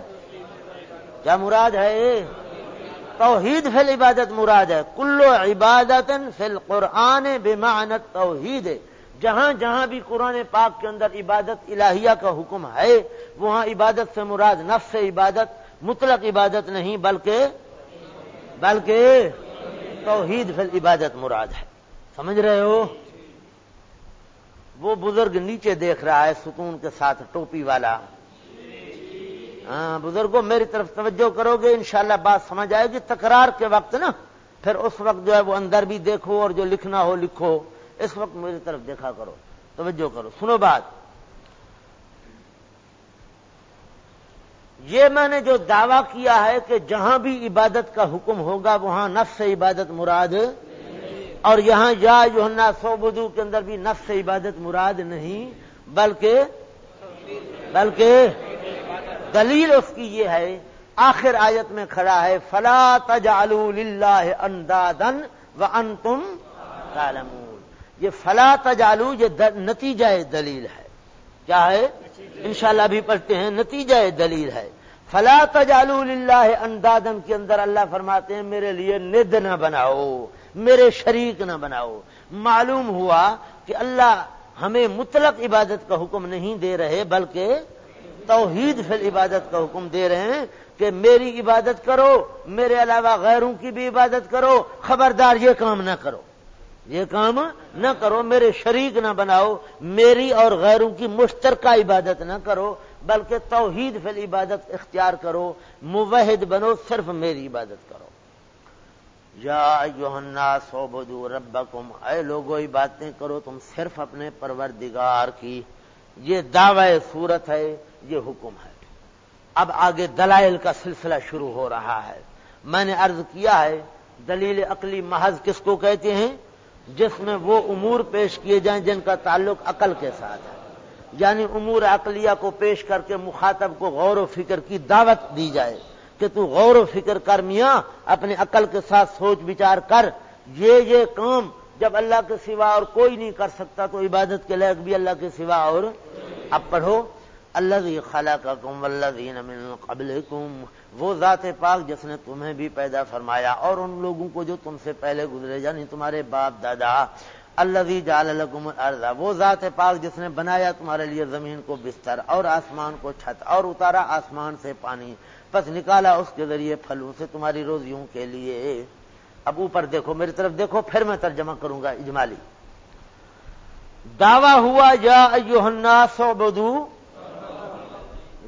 کیا مراد ہے؟ توحید فی عبادت مراد ہے. کلو عبادت فی القرآن بمعنت توحید. جہاں جہاں بھی قرآن پاک کے اندر عبادت الہیہ کا حکم ہے وہاں عبادت سے مراد نفس عبادت، مطلق عبادت نہیں، بلکہ بلکہ توحید فی عبادت مراد ہے۔ سمجھ رہے ہو؟ وہ بزرگ نیچے دیکھ رہا ہے ستون کے ساتھ ٹوپی والا۔ ہاں بزرگوں، میری طرف توجہ کرو گے، انشاءاللہ بات سمجھ آئے گی۔ تکرار کے وقت نا، پھر اس وقت جو ہے وہ اندر بھی دیکھو اور جو لکھنا ہو لکھو۔ اس وقت میری طرف دیکھا کرو۔ توجہ کرو۔ سنو بات۔ یہ میں نے جو دعویٰ کیا ہے کہ جہاں بھی عبادت کا حکم ہوگا وہاں نفس عبادت مراد اور یہاں یا جو سو بدو کے اندر بھی نفس عبادت مراد نہیں، بلکہ بلکہ دلیل اس کی یہ ہے، آخر آیت میں کھڑا ہے، فلا تجالو للہ اندادن و ان تم یہ فلا تجالو یہ نتیجہ دلیل ہے۔ کیا ہے؟ انشاءاللہ بھی پڑھتے ہیں، نتیجہ دلیل ہے۔ فلا تجالو للہ اندادن کے اندر اللہ فرماتے ہیں، میرے لیے ند نہ بناؤ، میرے شریک نہ بناؤ۔ معلوم ہوا کہ اللہ ہمیں مطلق عبادت کا حکم نہیں دے رہے، بلکہ توحید فی عبادت کا حکم دے رہے ہیں کہ میری عبادت کرو، میرے علاوہ غیروں کی بھی عبادت کرو، خبردار یہ کام نہ کرو۔ یہ کام نہ کرو، میرے شریک نہ بناؤ، میری اور غیروں کی مشترکہ عبادت نہ کرو، بلکہ توحید فی عبادت اختیار کرو، موحد بنو، صرف میری عبادت کرو۔ یا سو بدو ربکم، اے لوگو باتیں کرو، تم صرف اپنے پروردگار کی۔ یہ دعوی صورت ہے، یہ حکم ہے۔ اب آگے دلائل کا سلسلہ شروع ہو رہا ہے۔ میں نے عرض کیا ہے، دلیل عقلی محض کس کو کہتے ہیں؟ جس میں وہ امور پیش کیے جائیں جن کا تعلق عقل کے ساتھ ہے۔ یعنی امور عقلیہ کو پیش کر کے مخاطب کو غور و فکر کی دعوت دی جائے کہ تو غور و فکر کر میاں، اپنے عقل کے ساتھ سوچ بچار کر۔ یہ یہ کام جب اللہ کے سوا اور کوئی نہیں کر سکتا تو عبادت کے لائق بھی اللہ کے سوا اور اب پڑھو۔ اللہ خلا کا کم اللہ وہ ذات پاک جس نے تمہیں بھی پیدا فرمایا اور ان لوگوں کو جو تم سے پہلے گزرے یعنی تمہارے باپ، دادا اللہ جال ارضا وہ ذات پاک جس نے بنایا تمہارے لیے زمین کو بستر اور آسمان کو چھت اور اتارا آسمان سے پانی بس نکالا اس کے ذریعے پھلوں سے تمہاری روزیوں کے لیے۔ اب اوپر دیکھو، میری طرف دیکھو، پھر میں ترجمہ کروں گا اجمالی۔ دعویٰ ہوا، یا ایوہنا سو بدو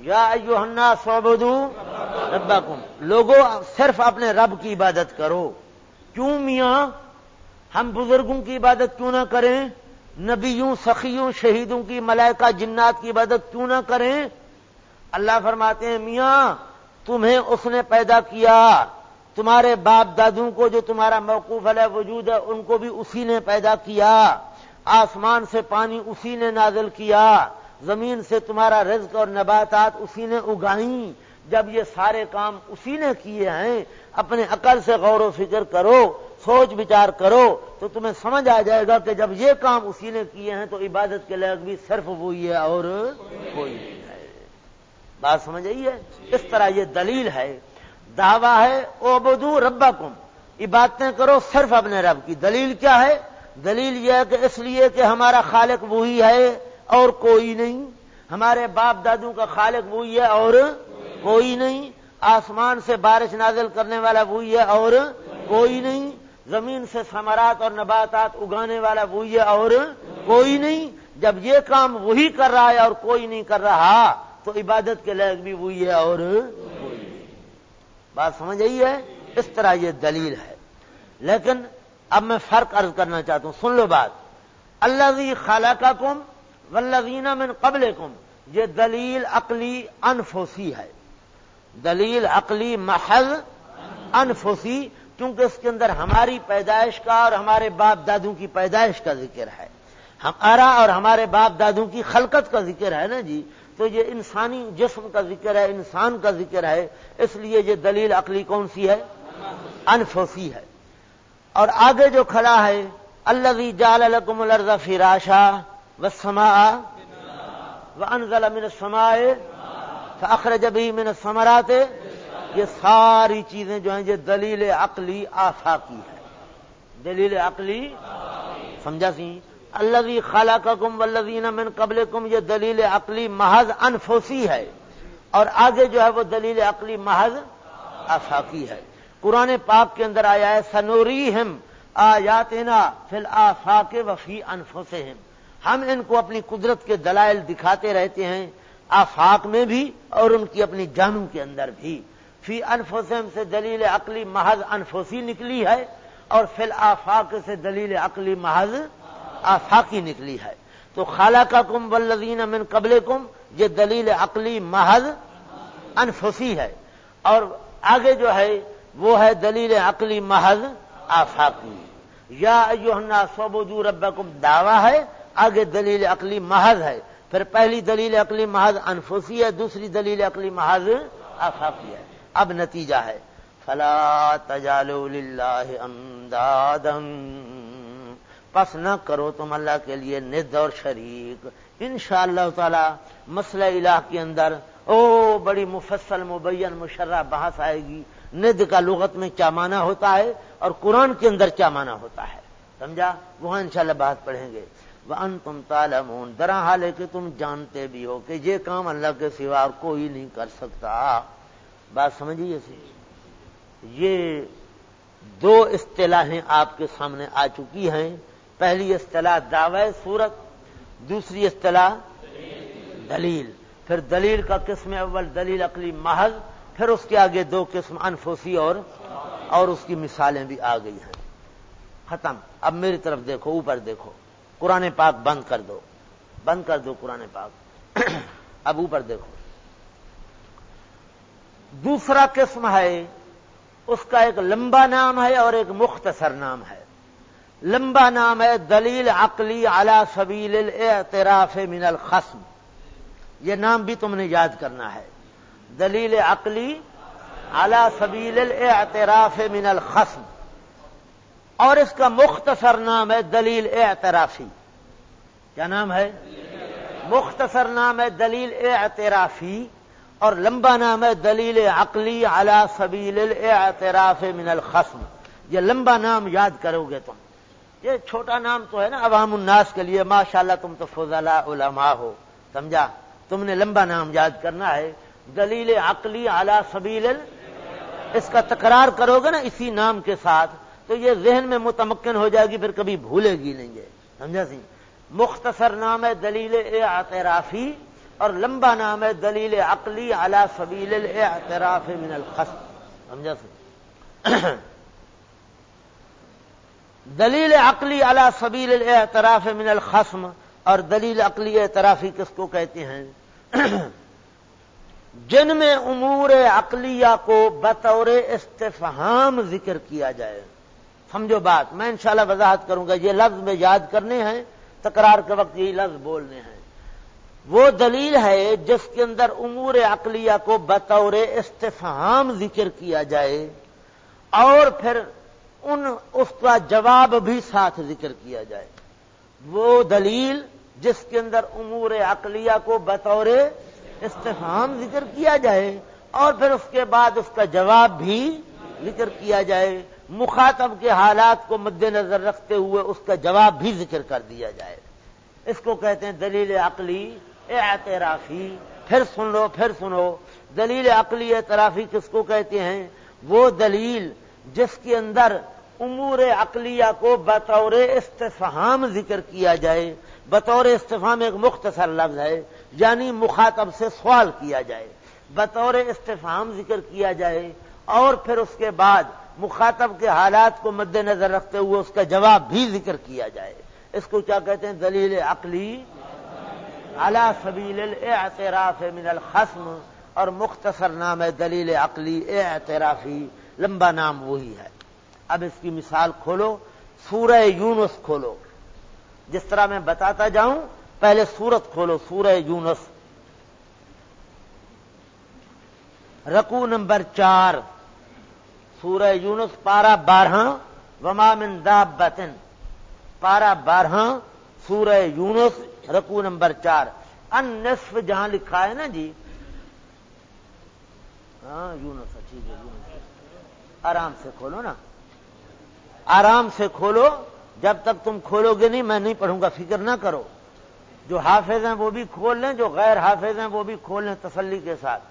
یا ایوہنا ربکم لوگوں صرف اپنے رب کی عبادت کرو۔ کیوں میاں؟ ہم بزرگوں کی عبادت کیوں نہ کریں؟ نبیوں، سخیوں، شہیدوں کی، ملائکہ، جنات کی عبادت کیوں نہ کریں؟ اللہ فرماتے ہیں، میاں، تمہیں اس نے پیدا کیا۔ تمہارے باپ دادوں کو جو تمہارا موقوف علیہ وجود ہے، ان کو بھی اسی نے پیدا کیا۔ آسمان سے پانی اسی نے نازل کیا۔ زمین سے تمہارا رزق اور نباتات اسی نے اگائیں۔ جب یہ سارے کام اسی نے کیے ہیں، اپنے عقل سے غور و فکر کرو، سوچ بچار کرو، تو تمہیں سمجھ آ جائے گا کہ جب یہ کام اسی نے کیے ہیں، تو عبادت کے لائق بھی صرف وہی ہے اور کوئی نہیں ہے۔ بات سمجھ آئی ہے؟ اس طرح یہ دلیل ہے۔ دعویٰ ہے او بدو ربا کم عبادتیں کرو صرف اپنے رب کی۔ دلیل کیا ہے؟ دلیل یہ ہے کہ اس لیے کہ ہمارا خالق وہی ہے۔ اور کوئی نہیں ہمارے باپ دادوں کا خالق وہی ہے اور کوئی نہیں آسمان سے بارش نازل کرنے والا وہی ہے اور کوئی نہیں زمین سے سمرات اور نباتات اگانے والا وہی ہے اور کوئی نہیں جب یہ کام وہی کر رہا ہے اور کوئی نہیں کر رہا تو عبادت کے لائق بھی وہی ہے اور کوئی نہیں بات سمجھ آئی ہے؟ اس طرح یہ دلیل ہے۔ لیکن اب میں فرق عرض کرنا چاہتا ہوں۔ سن لو بات۔ اللہ خالہ کا کم ولوینہ من قبل کم یہ دلیل عقلی انفوسی ہے۔ دلیل عقلی محض انفوسی کیونکہ اس کے اندر ہماری پیدائش کا اور ہمارے باپ دادوں کی پیدائش کا ذکر ہے۔ ہمارا اور ہمارے باپ دادوں کی خلقت کا ذکر ہے نا جی؟ تو یہ انسانی جسم کا ذکر ہے، انسان کا ذکر ہے، اس لیے یہ دلیل عقلی کون سی ہے؟ انفوسی ہے۔ اور آگے جو کھڑا ہے اللہ جال الکم الرز فراشا و سما من سمائے فخر جبی من سمرات یہ ساری چیزیں جو ہیں، یہ دلیل عقلی آفاقی ہے دلیل عقلی سمجھا سی؟ اللہ خالہ کا کم ولزین من قبل کم یہ دلیل عقلی محض انفوسی ہے۔ اور آگے جو ہے، وہ دلیل عقلی محض آفاقی ہے۔ قرآن پاک کے اندر آیا ہے سنوری ہم آیاتنا فل آفاق وفی انفوس ہم ان کو اپنی قدرت کے دلائل دکھاتے رہتے ہیں، آفاق میں بھی اور ان کی اپنی جانوں کے اندر بھی۔ فی انفسم سے دلیل عقلی محض انفوسی نکلی ہے اور فل آفاق سے دلیل عقلی محض آفاقی نکلی ہے۔ تو خالہ کا کم ولزین امن قبل کم یہ دلیل عقلی محض انفسی ہے۔ اور آگے جو ہے، وہ ہے دلیل عقلی محض آفاقی۔ یا سوبو ربکم، دعویٰ ہے آگے دلیل عقلی محض ہے، پھر پہلی دلیل عقلی محض انفسی ہے، دوسری دلیل عقلی محض آفاقی ہے۔ اب نتیجہ ہے۔ فلا تجالو للہ امدادم پس نہ کرو تم اللہ کے لیے ند اور شریک۔ ان شاء اللہ تعالی مسئلہ الہ کے اندر، او بڑی مفصل، مبین مشرہ بحث آئے گی۔ ند کا لغت میں کیا معنی ہوتا ہے اور قرآن کے اندر کیا معنی ہوتا ہے۔ سمجھا؟ وہاں انشاءاللہ بات پڑھیں گے۔ ان تم تالمون درا حال کہ تم جانتے بھی ہو کہ یہ کام اللہ کے سوا کوئی نہیں کر سکتا۔ بات سمجھیے سی یہ دو اصطلاحیں آپ کے سامنے آ چکی ہیں۔ پہلی اصطلاح دعوی صورت دوسری اصطلاح دلیل۔ پھر دلیل کا قسم اول، دلیل عقلی محض۔ پھر اس کے آگے دو قسم انفوسی اور اور اس کی مثالیں بھی آ گئی ہیں۔ ختم۔ اب میری طرف دیکھو، اوپر دیکھو۔ قرآن پاک بند کر دو۔ بند کر دو قرآن پاک۔ [CLEARS THROAT] اب اوپر دیکھو۔ دوسرا قسم ہے، اس کا ایک لمبا نام ہے اور ایک مختصر نام ہے۔ لمبا نام ہے دلیل عقلی اعلی سبیل اعتراف من الخصم۔ یہ نام بھی تم نے یاد کرنا ہے۔ دلیل عقلی اعلی سبیل اعتراف من الخصم۔ اور اس کا مختصر نام ہے دلیل اعترافی کیا نام ہے؟ مختصر نام ہے دلیل اعترافی اور لمبا نام ہے دلیل عقلی علی سبیل اعتراف من الخصم یہ لمبا نام یاد کرو گے تم یہ چھوٹا نام تو ہے نا عوام الناس کے لیے ماشاءاللہ تم تو فضلہ علماء ہو سمجھا؟ تم نے لمبا نام یاد کرنا ہے دلیل عقلی اعلی سبیل اس کا تکرار کرو گے نا اسی نام کے ساتھ تو یہ ذہن میں متمکن ہو جائے گی، پھر کبھی بھولے گی نہیں یہ۔ سمجھا سی؟ مختصر نام ہے دلیل اعترافی اور لمبا نام ہے دلیل عقلی اعلی سبیل اعتراف من الخص سمجھا سی؟ دلیل عقلی اعلی سبیل اعتراف من الخصم اور دلیل عقلی اعترافی کس کو کہتے ہیں؟ جن میں امور عقلیہ کو بطور استفہام ذکر کیا جائے۔ سمجھو بات، میں انشاءاللہ وضاحت کروں گا، یہ لفظ میں یاد کرنے ہیں، تکرار کے وقت یہی لفظ بولنے ہیں۔ وہ دلیل ہے جس کے اندر امور عقلیہ کو بطور استفہام ذکر کیا جائے اور پھر ان، اس کا جواب بھی ساتھ ذکر کیا جائے۔ وہ دلیل جس کے اندر امور عقلیہ کو بطور استفام ذکر کیا جائے اور پھر اس کے بعد اس کا جواب بھی ذکر کیا جائے۔ مخاطب کے حالات کو مد نظر رکھتے ہوئے اس کا جواب بھی ذکر کر دیا جائے۔ اس کو کہتے ہیں دلیل عقلی، اعترافی۔ پھر سن لو، پھر سنو۔ دلیل عقلی اعترافی کس کو کہتے ہیں؟ وہ دلیل جس کے اندر امور عقلیہ کو بطور استفہام ذکر کیا جائے۔ بطور استفہام ایک مختصر لفظ ہے یعنی مخاطب سے سوال کیا جائے۔ بطور استفہام ذکر کیا جائے۔ اور پھر اس کے بعد مخاطب کے حالات کو مد نظر رکھتے ہوئے اس کا جواب بھی ذکر کیا جائے۔ اس کو کیا کہتے ہیں؟ دلیل عقلی اعلی سبیل اعتراف من الخصم اور مختصر نام ہے دلیل عقلی اعترافی۔ لمبا نام وہی ہے۔ اب اس کی مثال کھولو، سورہ یونس کھولو۔ جس طرح میں بتاتا جاؤں، پہلے سورت کھولو، سورہ یونس۔ رکو نمبر چار۔ سورہ یونس پارا بارہ وما من بتن پارا بارہ سورہ یونس رکو نمبر چار. ان نصف جہاں لکھا ہے نا جی؟ ہاں یونس ٹھیک ہے یونس. آرام سے کھولو نا. آرام سے کھولو، جب تک تم کھولو گے نہیں، میں نہیں پڑھوں گا، فکر نہ کرو. جو حافظ ہیں وہ بھی کھول لیں، جو غیر حافظ ہیں وہ بھی کھول لیں تسلی کے ساتھ.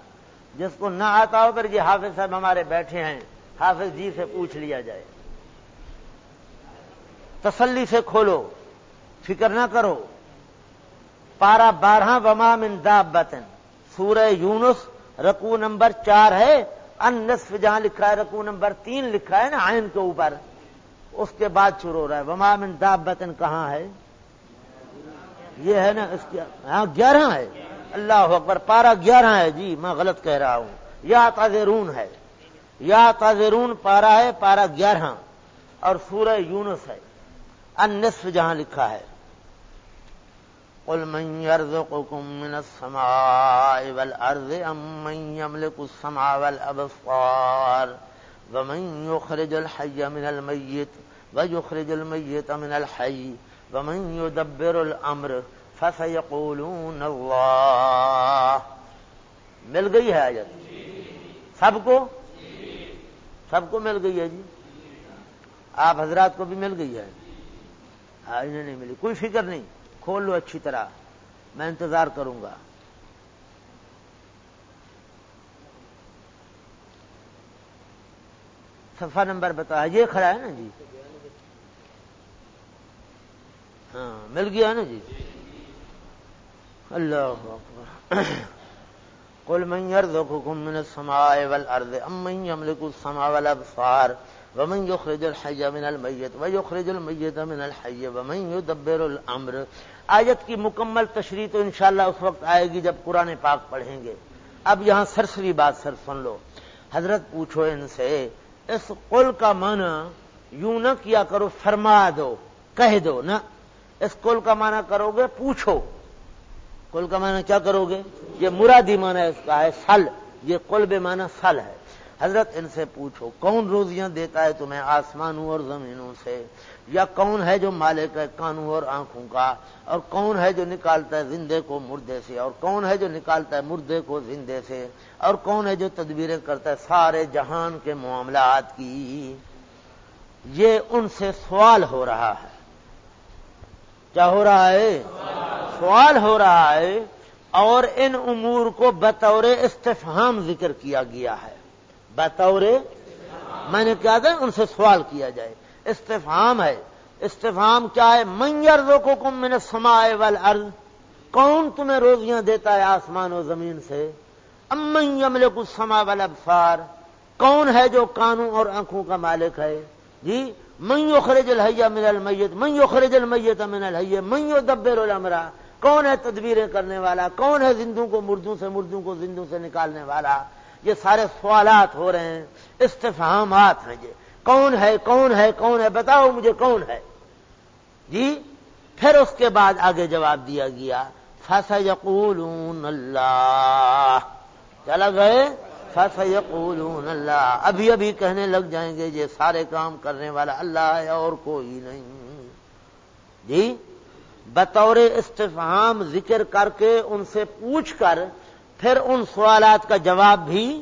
جس کو نہ آتا ہو، پھر یہ حافظ صاحب ہمارے بیٹھے ہیں. حافظ جی سے پوچھ لیا جائے۔ تسلی سے کھولو، فکر نہ کرو۔ پارا بارہ وما من بتن سورہ یونس رکو نمبر چار ہے۔ ان نصف جہاں لکھا ہے رکو نمبر تین لکھا ہے نا آئن کے اوپر۔ اس کے بعد شروع ہو رہا ہے۔ وما من بتن کہاں ہے؟ یہ ہے نا، اس کے ہاں گیارہ ہے۔ اللہ اکبر پارا گیارہ ہے۔ جی میں غلط کہہ رہا ہوں۔ یا تاجرون ہے۔ یا تاجرون پارا ہے، پارا گیارہ۔ اور سورہ یونس ہے۔ ان نصف جہاں لکھا ہے۔ قل من يرزقكم من السماء والأرض أم من يملك السمع والأبصار ومن يخرج الحي من الميت ويخرج الميت من الحي ومن يدبر الأمر فسيقولون الله۔ مل گئی ہے آیت؟ سب کو؟ سب کو مل گئی ہے جی۔ آپ حضرات کو بھی مل گئی ہے۔ ہاں انہیں نہیں ملی۔ کوئی فکر نہیں۔ کھول لو اچھی طرح۔ میں انتظار کروں گا۔ صفحہ نمبر بتا یہ کھڑا ہے نا جی۔ ہاں مل گیا نا جی۔ اللہ کل میئر من السماء والارض ام من يملك السماء والابصار ومن يخرج الحي من الميت ويخرج الميت من الحي ومن يدبر الامر آیت کی مکمل تشریح تو انشاءاللہ اس وقت آئے گی جب قرآن پاک پڑھیں گے۔ اب یہاں سرسری بات سر سن لو۔ حضرت پوچھو ان سے، اس قل کا معنی یوں نہ کیا کرو، فرما دو، کہہ دو نا اس قل کا معنی کرو گے، پوچھو۔ کل کا معنی کیا کرو گے؟ یہ مرادی معنی اس کا ہے سل، یہ قل بے معنی سل ہے۔ حضرت ان سے پوچھو، کون روزیاں دیتا ہے تمہیں آسمانوں اور زمینوں سے؟ یا کون ہے جو مالک ہے کانوں اور آنکھوں کا؟ اور کون ہے جو نکالتا ہے زندے کو مردے سے؟ اور کون ہے جو نکالتا ہے مردے کو زندے سے؟ اور کون ہے جو تدبیریں کرتا ہے سارے جہان کے معاملات کی؟ یہ ان سے سوال ہو رہا ہے۔ کیا ہو رہا ہے؟ سوال ہو رہا ہے اور ان امور کو بطور استفہام ذکر کیا گیا ہے۔ بطور میں نے کیا تھا؟ ان سے سوال کیا جائے۔ استفہام ہے۔ استفہام کیا ہے؟ منجر کو کم میں نے سمائے کون تمہیں روزیاں دیتا ہے آسمان و زمین سے؟ امن یمل کو سما وال کون ہے جو کانوں اور آنکھوں کا مالک ہے؟ جی من خرج الحیہ من المیت من خرج المیت من الحیہ من دبر الامرا کون ہے تدبیریں کرنے والا؟ کون ہے زندوں کو مردوں سے مردوں کو زندوں سے نکالنے والا؟ یہ سارے سوالات ہو رہے ہیں، استفہامات ہیں یہ۔ کون ہے کون ہے کون ہے؟ بتاؤ مجھے کون ہے؟ جی پھر اس کے بعد آگے جواب دیا گیا۔ فس یقول اللہ چلا گئے؟ فس اللہ ابھی ابھی کہنے لگ جائیں گے یہ سارے کام کرنے والا اللہ ہے اور کوئی نہیں۔ جی بطور استفہام ذکر کر کے ان سے پوچھ کر پھر ان سوالات کا جواب بھی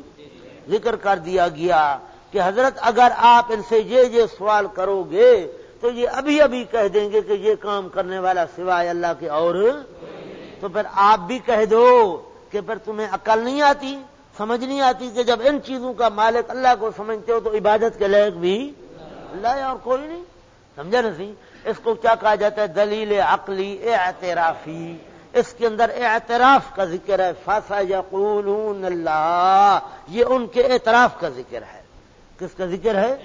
ذکر کر دیا گیا کہ حضرت اگر آپ ان سے یہ یہ سوال کرو گے تو یہ ابھی ابھی کہہ دیں گے کہ یہ کام کرنے والا سوائے اللہ کے اور۔ تو پھر آپ بھی کہہ دو کہ پھر تمہیں عقل نہیں آتی۔ سمجھ نہیں آتی کہ جب ان چیزوں کا مالک اللہ کو سمجھتے ہو تو عبادت کے لائق بھی اللہ ہے اور کوئی نہیں۔ سمجھا نہیں اس کو کیا کہا جاتا ہے؟ دلیل عقلی اعترافی۔ اس کے اندر اعتراف کا ذکر ہے۔ فاسا یا اللہ۔ یہ ان کے اعتراف کا ذکر ہے۔ کس کا ذکر ہے؟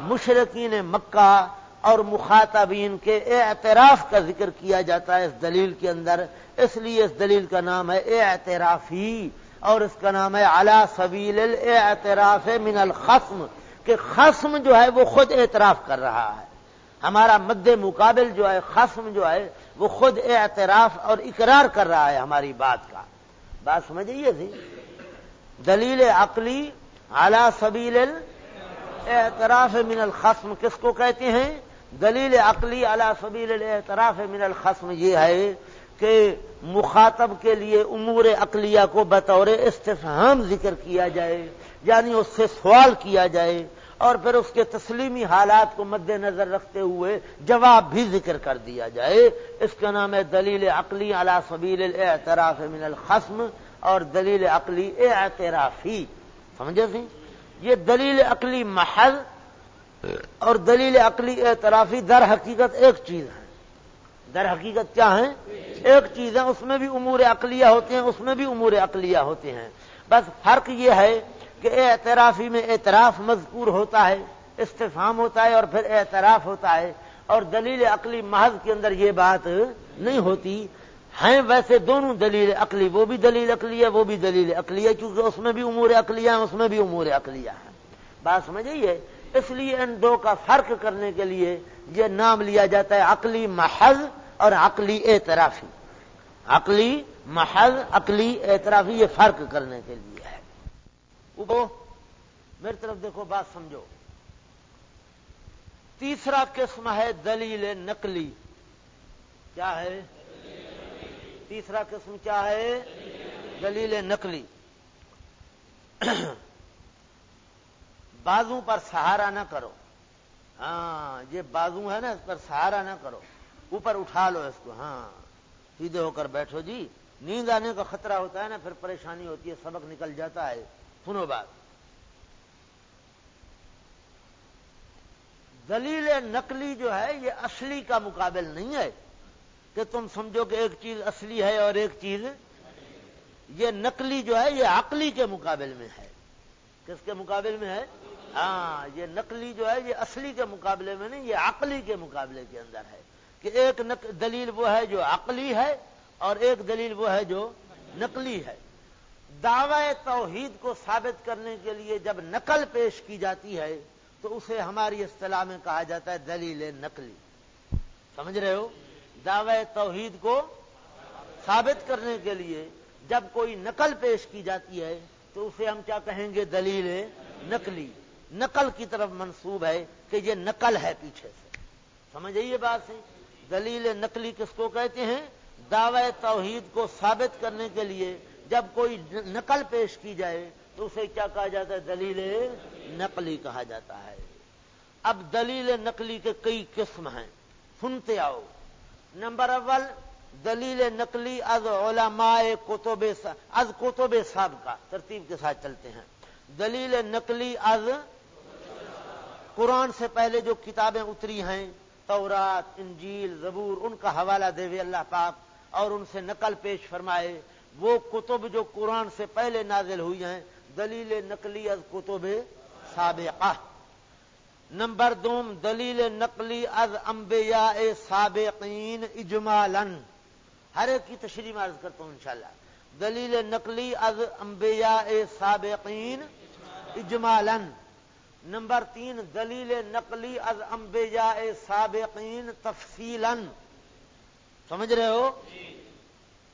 مشرقین مکہ اور مخاطبین کے اعتراف کا ذکر کیا جاتا ہے اس دلیل کے اندر۔ اس لیے اس دلیل کا نام ہے اعترافی۔ اور اس کا نام ہے اعلی سبیل اعتراف من الخصم، کہ خصم جو ہے وہ خود اعتراف کر رہا ہے۔ ہمارا مد مقابل جو ہے، خصم جو ہے، وہ خود اعتراف اور اقرار کر رہا ہے ہماری بات کا۔ بات سمجھیے تھی دلیل عقلی اعلی سبیل اعتراف من الخصم، کس کو کہتے ہیں؟ دلیل عقلی اعلی سبیل اعتراف من الخصم، یہ ہے کہ مخاطب کے لیے امور عقلیہ کو بطور استفہام ذکر کیا جائے یعنی اس سے سوال کیا جائے، اور پھر اس کے تسلیمی حالات کو مد نظر رکھتے ہوئے جواب بھی ذکر کر دیا جائے۔ اس کا نام ہے دلیل عقلی علی سبیل اعتراف من الخصم اور دلیل عقلی اعترافی۔ سمجھے سی یہ دلیل عقلی محض اور دلیل عقلی اعترافی در حقیقت ایک چیز ہے۔ در حقیقت کیا ہے ایک چیز ہے اس میں بھی امور عقلیہ ہوتے ہیں، اس میں بھی امور عقلیہ ہوتے ہیں۔ بس فرق یہ ہے کہ اعترافی میں اعتراف مذکور ہوتا ہے استفام ہوتا ہے اور پھر اعتراف ہوتا ہے۔ اور دلیل عقلی محض کے اندر یہ بات نہیں ہوتی۔ ہیں ویسے دونوں دلیل عقلی، وہ بھی دلیل عقلی ہے، وہ بھی دلیل عقلی ہے، کیونکہ اس میں بھی امور عقلیہ ہیں، اس میں بھی امور عقلیہ ہیں۔ بات سمجھیے اس لیے ان دو کا فرق کرنے کے لیے یہ نام لیا جاتا ہے عقلی محض اور عقلی اعترافی عقلی محض عقلی اعترافی یہ فرق کرنے کے لیے ہے۔ میری طرف دیکھو، بات سمجھو۔ تیسرا قسم ہے دلیل نقلی۔ کیا ہے؟ تیسرا قسم کیا ہے؟ دلیل نقلی۔ بازو پر سہارا نہ کرو۔ ہاں یہ بازو ہے نا، اس پر سہارا نہ کرو۔ اوپر اٹھا لو اس کو ہاں۔ سیدھے ہو کر بیٹھو جی۔ نیند آنے کا خطرہ ہوتا ہے نا، پھر پریشانی ہوتی ہے، سبق نکل جاتا ہے۔ سنو بات۔ دلیل نقلی جو ہے، یہ اصلی کا مقابل نہیں ہے کہ تم سمجھو کہ ایک چیز اصلی ہے اور ایک چیز یہ نقلی جو ہے، یہ عقلی کے مقابل میں ہے۔ کس کے مقابل میں ہے؟ ہاں یہ نقلی جو ہے، یہ اصلی کے مقابلے میں نہیں، یہ عقلی کے مقابلے کے اندر ہے۔ کہ ایک دلیل وہ ہے جو عقلی ہے اور ایک دلیل وہ ہے جو نقلی ہے۔ دعوی توحید کو ثابت کرنے کے لیے جب نقل پیش کی جاتی ہے، تو اسے ہماری اصطلاح میں کہا جاتا ہے دلیل نقلی۔ سمجھ رہے ہو؟ دعوی توحید کو ثابت کرنے کے لیے جب کوئی نقل پیش کی جاتی ہے، تو اسے ہم کیا کہیں گے؟ دلیل نقلی۔ نقل کی طرف منسوب ہے کہ یہ نقل ہے پیچھے سے۔ سمجھ یہ بات؟ ہے دلیل نقلی کس کو کہتے ہیں؟ دعوی توحید کو ثابت کرنے کے لیے جب کوئی نقل پیش کی جائے تو اسے کیا کہا جاتا ہے؟ دلیل نقلی کہا جاتا ہے۔ اب دلیل نقلی کے کئی قسم ہیں۔ سنتے آؤ۔ نمبر اول، دلیل نقلی از علماء کتب از کتب صاحب کا ترتیب کے ساتھ چلتے ہیں۔ دلیل نقلی از قرآن سے پہلے جو کتابیں اتری ہیں تورات، انجیل، زبور، ان کا حوالہ دے اللہ پاک اور ان سے نقل پیش فرمائے۔ وہ کتب جو قرآن سے پہلے نازل ہوئی ہیں، دلیل نقلی از کتب سابقہ۔ نمبر دوم، دلیل نقلی از انبیاء سابقین اجمالن ہر ایک کی تشریح عرض کرتا ہوں انشاءاللہ۔ دلیل نقلی از انبیاء سابقین اجمالن نمبر تین، دلیل نقلی از انبیاء سابقین تفصیلن سمجھ رہے ہو؟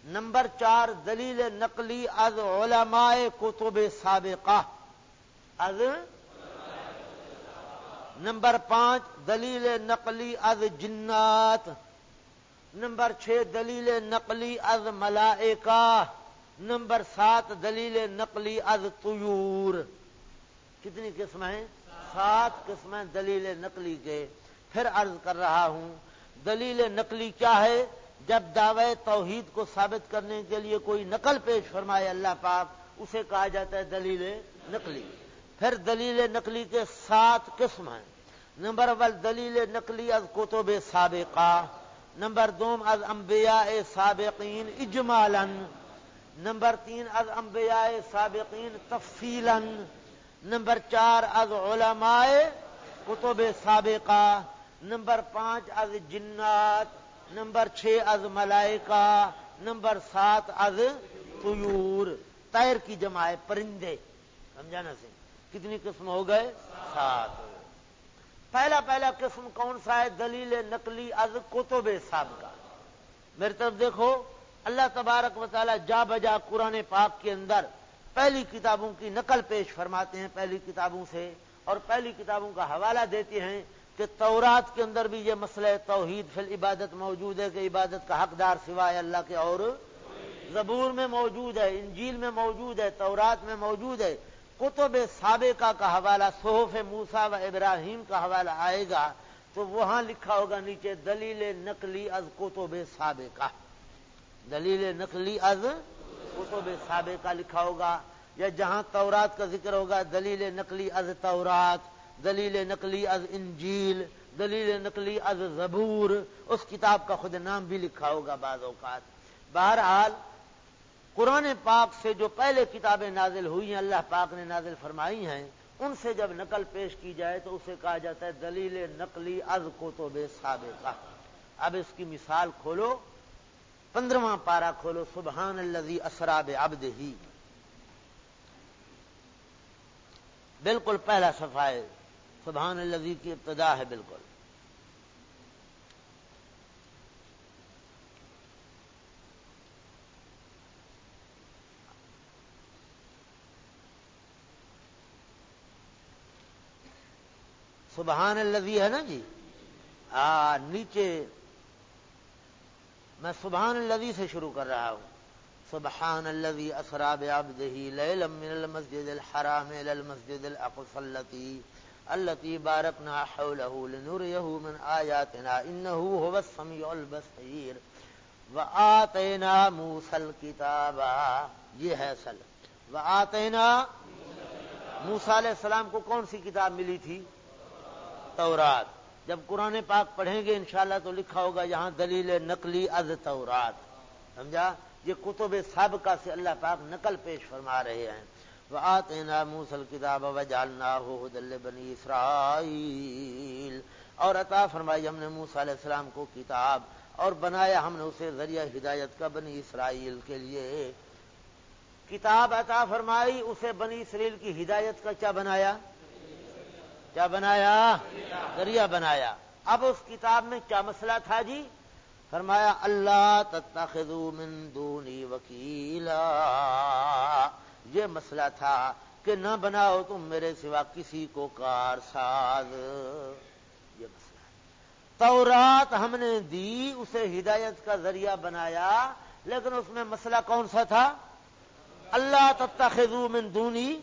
نمبر چار، دلیل نقلی از علماء کتب سابقہ۔ از؟ نمبر پانچ، دلیل نقلی از جنات۔ نمبر چھ، دلیل نقلی از ملائکہ۔ نمبر سات، دلیل نقلی از طیور۔ کتنی قسمیں سات قسمیں دلیل نقلی کے پھر عرض کر رہا ہوں، دلیل نقلی کیا ہے؟ جب دعوی توحید کو ثابت کرنے کے لیے کوئی نقل پیش فرمائے اللہ پاک، اسے کہا جاتا ہے دلیل نقلی۔ پھر دلیل نقلی کے سات قسم ہیں۔ نمبر اول، دلیل نقلی از کتب سابقہ۔ نمبر دوم، از انبیاء سابقین اجمالا۔ نمبر تین، از انبیاء سابقین تفصیلا۔ نمبر چار از علماء کتب سابقہ، نمبر پانچ از جنات، نمبر چھ از ملائکہ، نمبر سات از طیور۔ تیر کی جمع پرندے۔ سمجھانا سے کتنی قسم ہو گئے؟ سات۔ پہلا پہلا قسم کون سا ہے؟ دلیل نقلی از کتب صاحب کا میری طرف دیکھو، اللہ تبارک و تعالی جا بجا قرآن پاک کے اندر پہلی کتابوں کی نقل پیش فرماتے ہیں پہلی کتابوں سے اور پہلی کتابوں کا حوالہ دیتے ہیں کہ تورات کے اندر بھی یہ مسئلہ توحید فی عبادت موجود ہے کہ عبادت کا حقدار سوائے اللہ کے اور زبور میں موجود ہے، انجیل میں موجود ہے، تورات میں موجود ہے۔ کتب سابقہ کا حوالہ، صحف موسا و ابراہیم کا حوالہ آئے گا تو وہاں لکھا ہوگا نیچے، دلیل نقلی از کتب سابقہ۔ دلیل نقلی از کتب سابقہ لکھا ہوگا، یا جہاں تورات کا ذکر ہوگا، دلیل نقلی از تورات، دلیل نقلی از انجیل، دلیل نقلی از زبور، اس کتاب کا خود نام بھی لکھا ہوگا بعض اوقات۔ بہرحال، قرآن پاک سے جو پہلے کتابیں نازل ہوئی ہیں، اللہ پاک نے نازل فرمائی ہیں، ان سے جب نقل پیش کی جائے تو اسے کہا جاتا ہے دلیل نقلی از کو تو بے اب اس کی مثال کھولو۔ پندرواں پارا کھولو، سبحان الزی اسراب ابد ہی بالکل پہلا صفائے سبحان الزی کی ابتدا ہے بالکل۔ سبحان الذي ہے نا جی؟ آ، نیچے میں سبحان الذي سے شروع کر رہا ہوں۔ سبحان الذي اسرا بعبده ليلا من المسجد الحرام الى المسجد الاقصى التي التي باركنا حوله لنريه من آياتنا إنه هو السميع البصير۔ وآتينا موسى الكتاب۔ یہ ہے اصل۔ وآتينا موسا علیہ السلام کو کون سی کتاب ملی تھی؟ تورات۔ جب قرآن پاک پڑھیں گے انشاءاللہ تو لکھا ہوگا یہاں دلیل نقلی از تورات، سمجھا؟ یہ کتب سابقہ سے اللہ پاک نقل پیش فرما رہے ہیں۔ وآتینا موسل کتاب وجعلنا دل بنی اسرائیل اور عطا فرمائی ہم نے موسیٰ علیہ السلام کو کتاب اور بنایا، ہم نے اسے ذریعہ ہدایت کا بنی اسرائیل کے لیے۔ کتاب عطا فرمائی، اسے بنی اسرائیل کی ہدایت کا کیا بنایا؟ کیا بنایا؟ ذریعہ بنایا۔ اب اس کتاب میں کیا مسئلہ تھا جی؟ فرمایا، اللہ تتخذو من دونی وکیلا۔ یہ مسئلہ تھا کہ نہ بناؤ تم میرے سوا کسی کو کار ساز یہ مسئلہ۔ تورات ہم نے دی، اسے ہدایت کا ذریعہ بنایا، لیکن اس میں مسئلہ کون سا تھا؟ اللہ تتخذو من دونی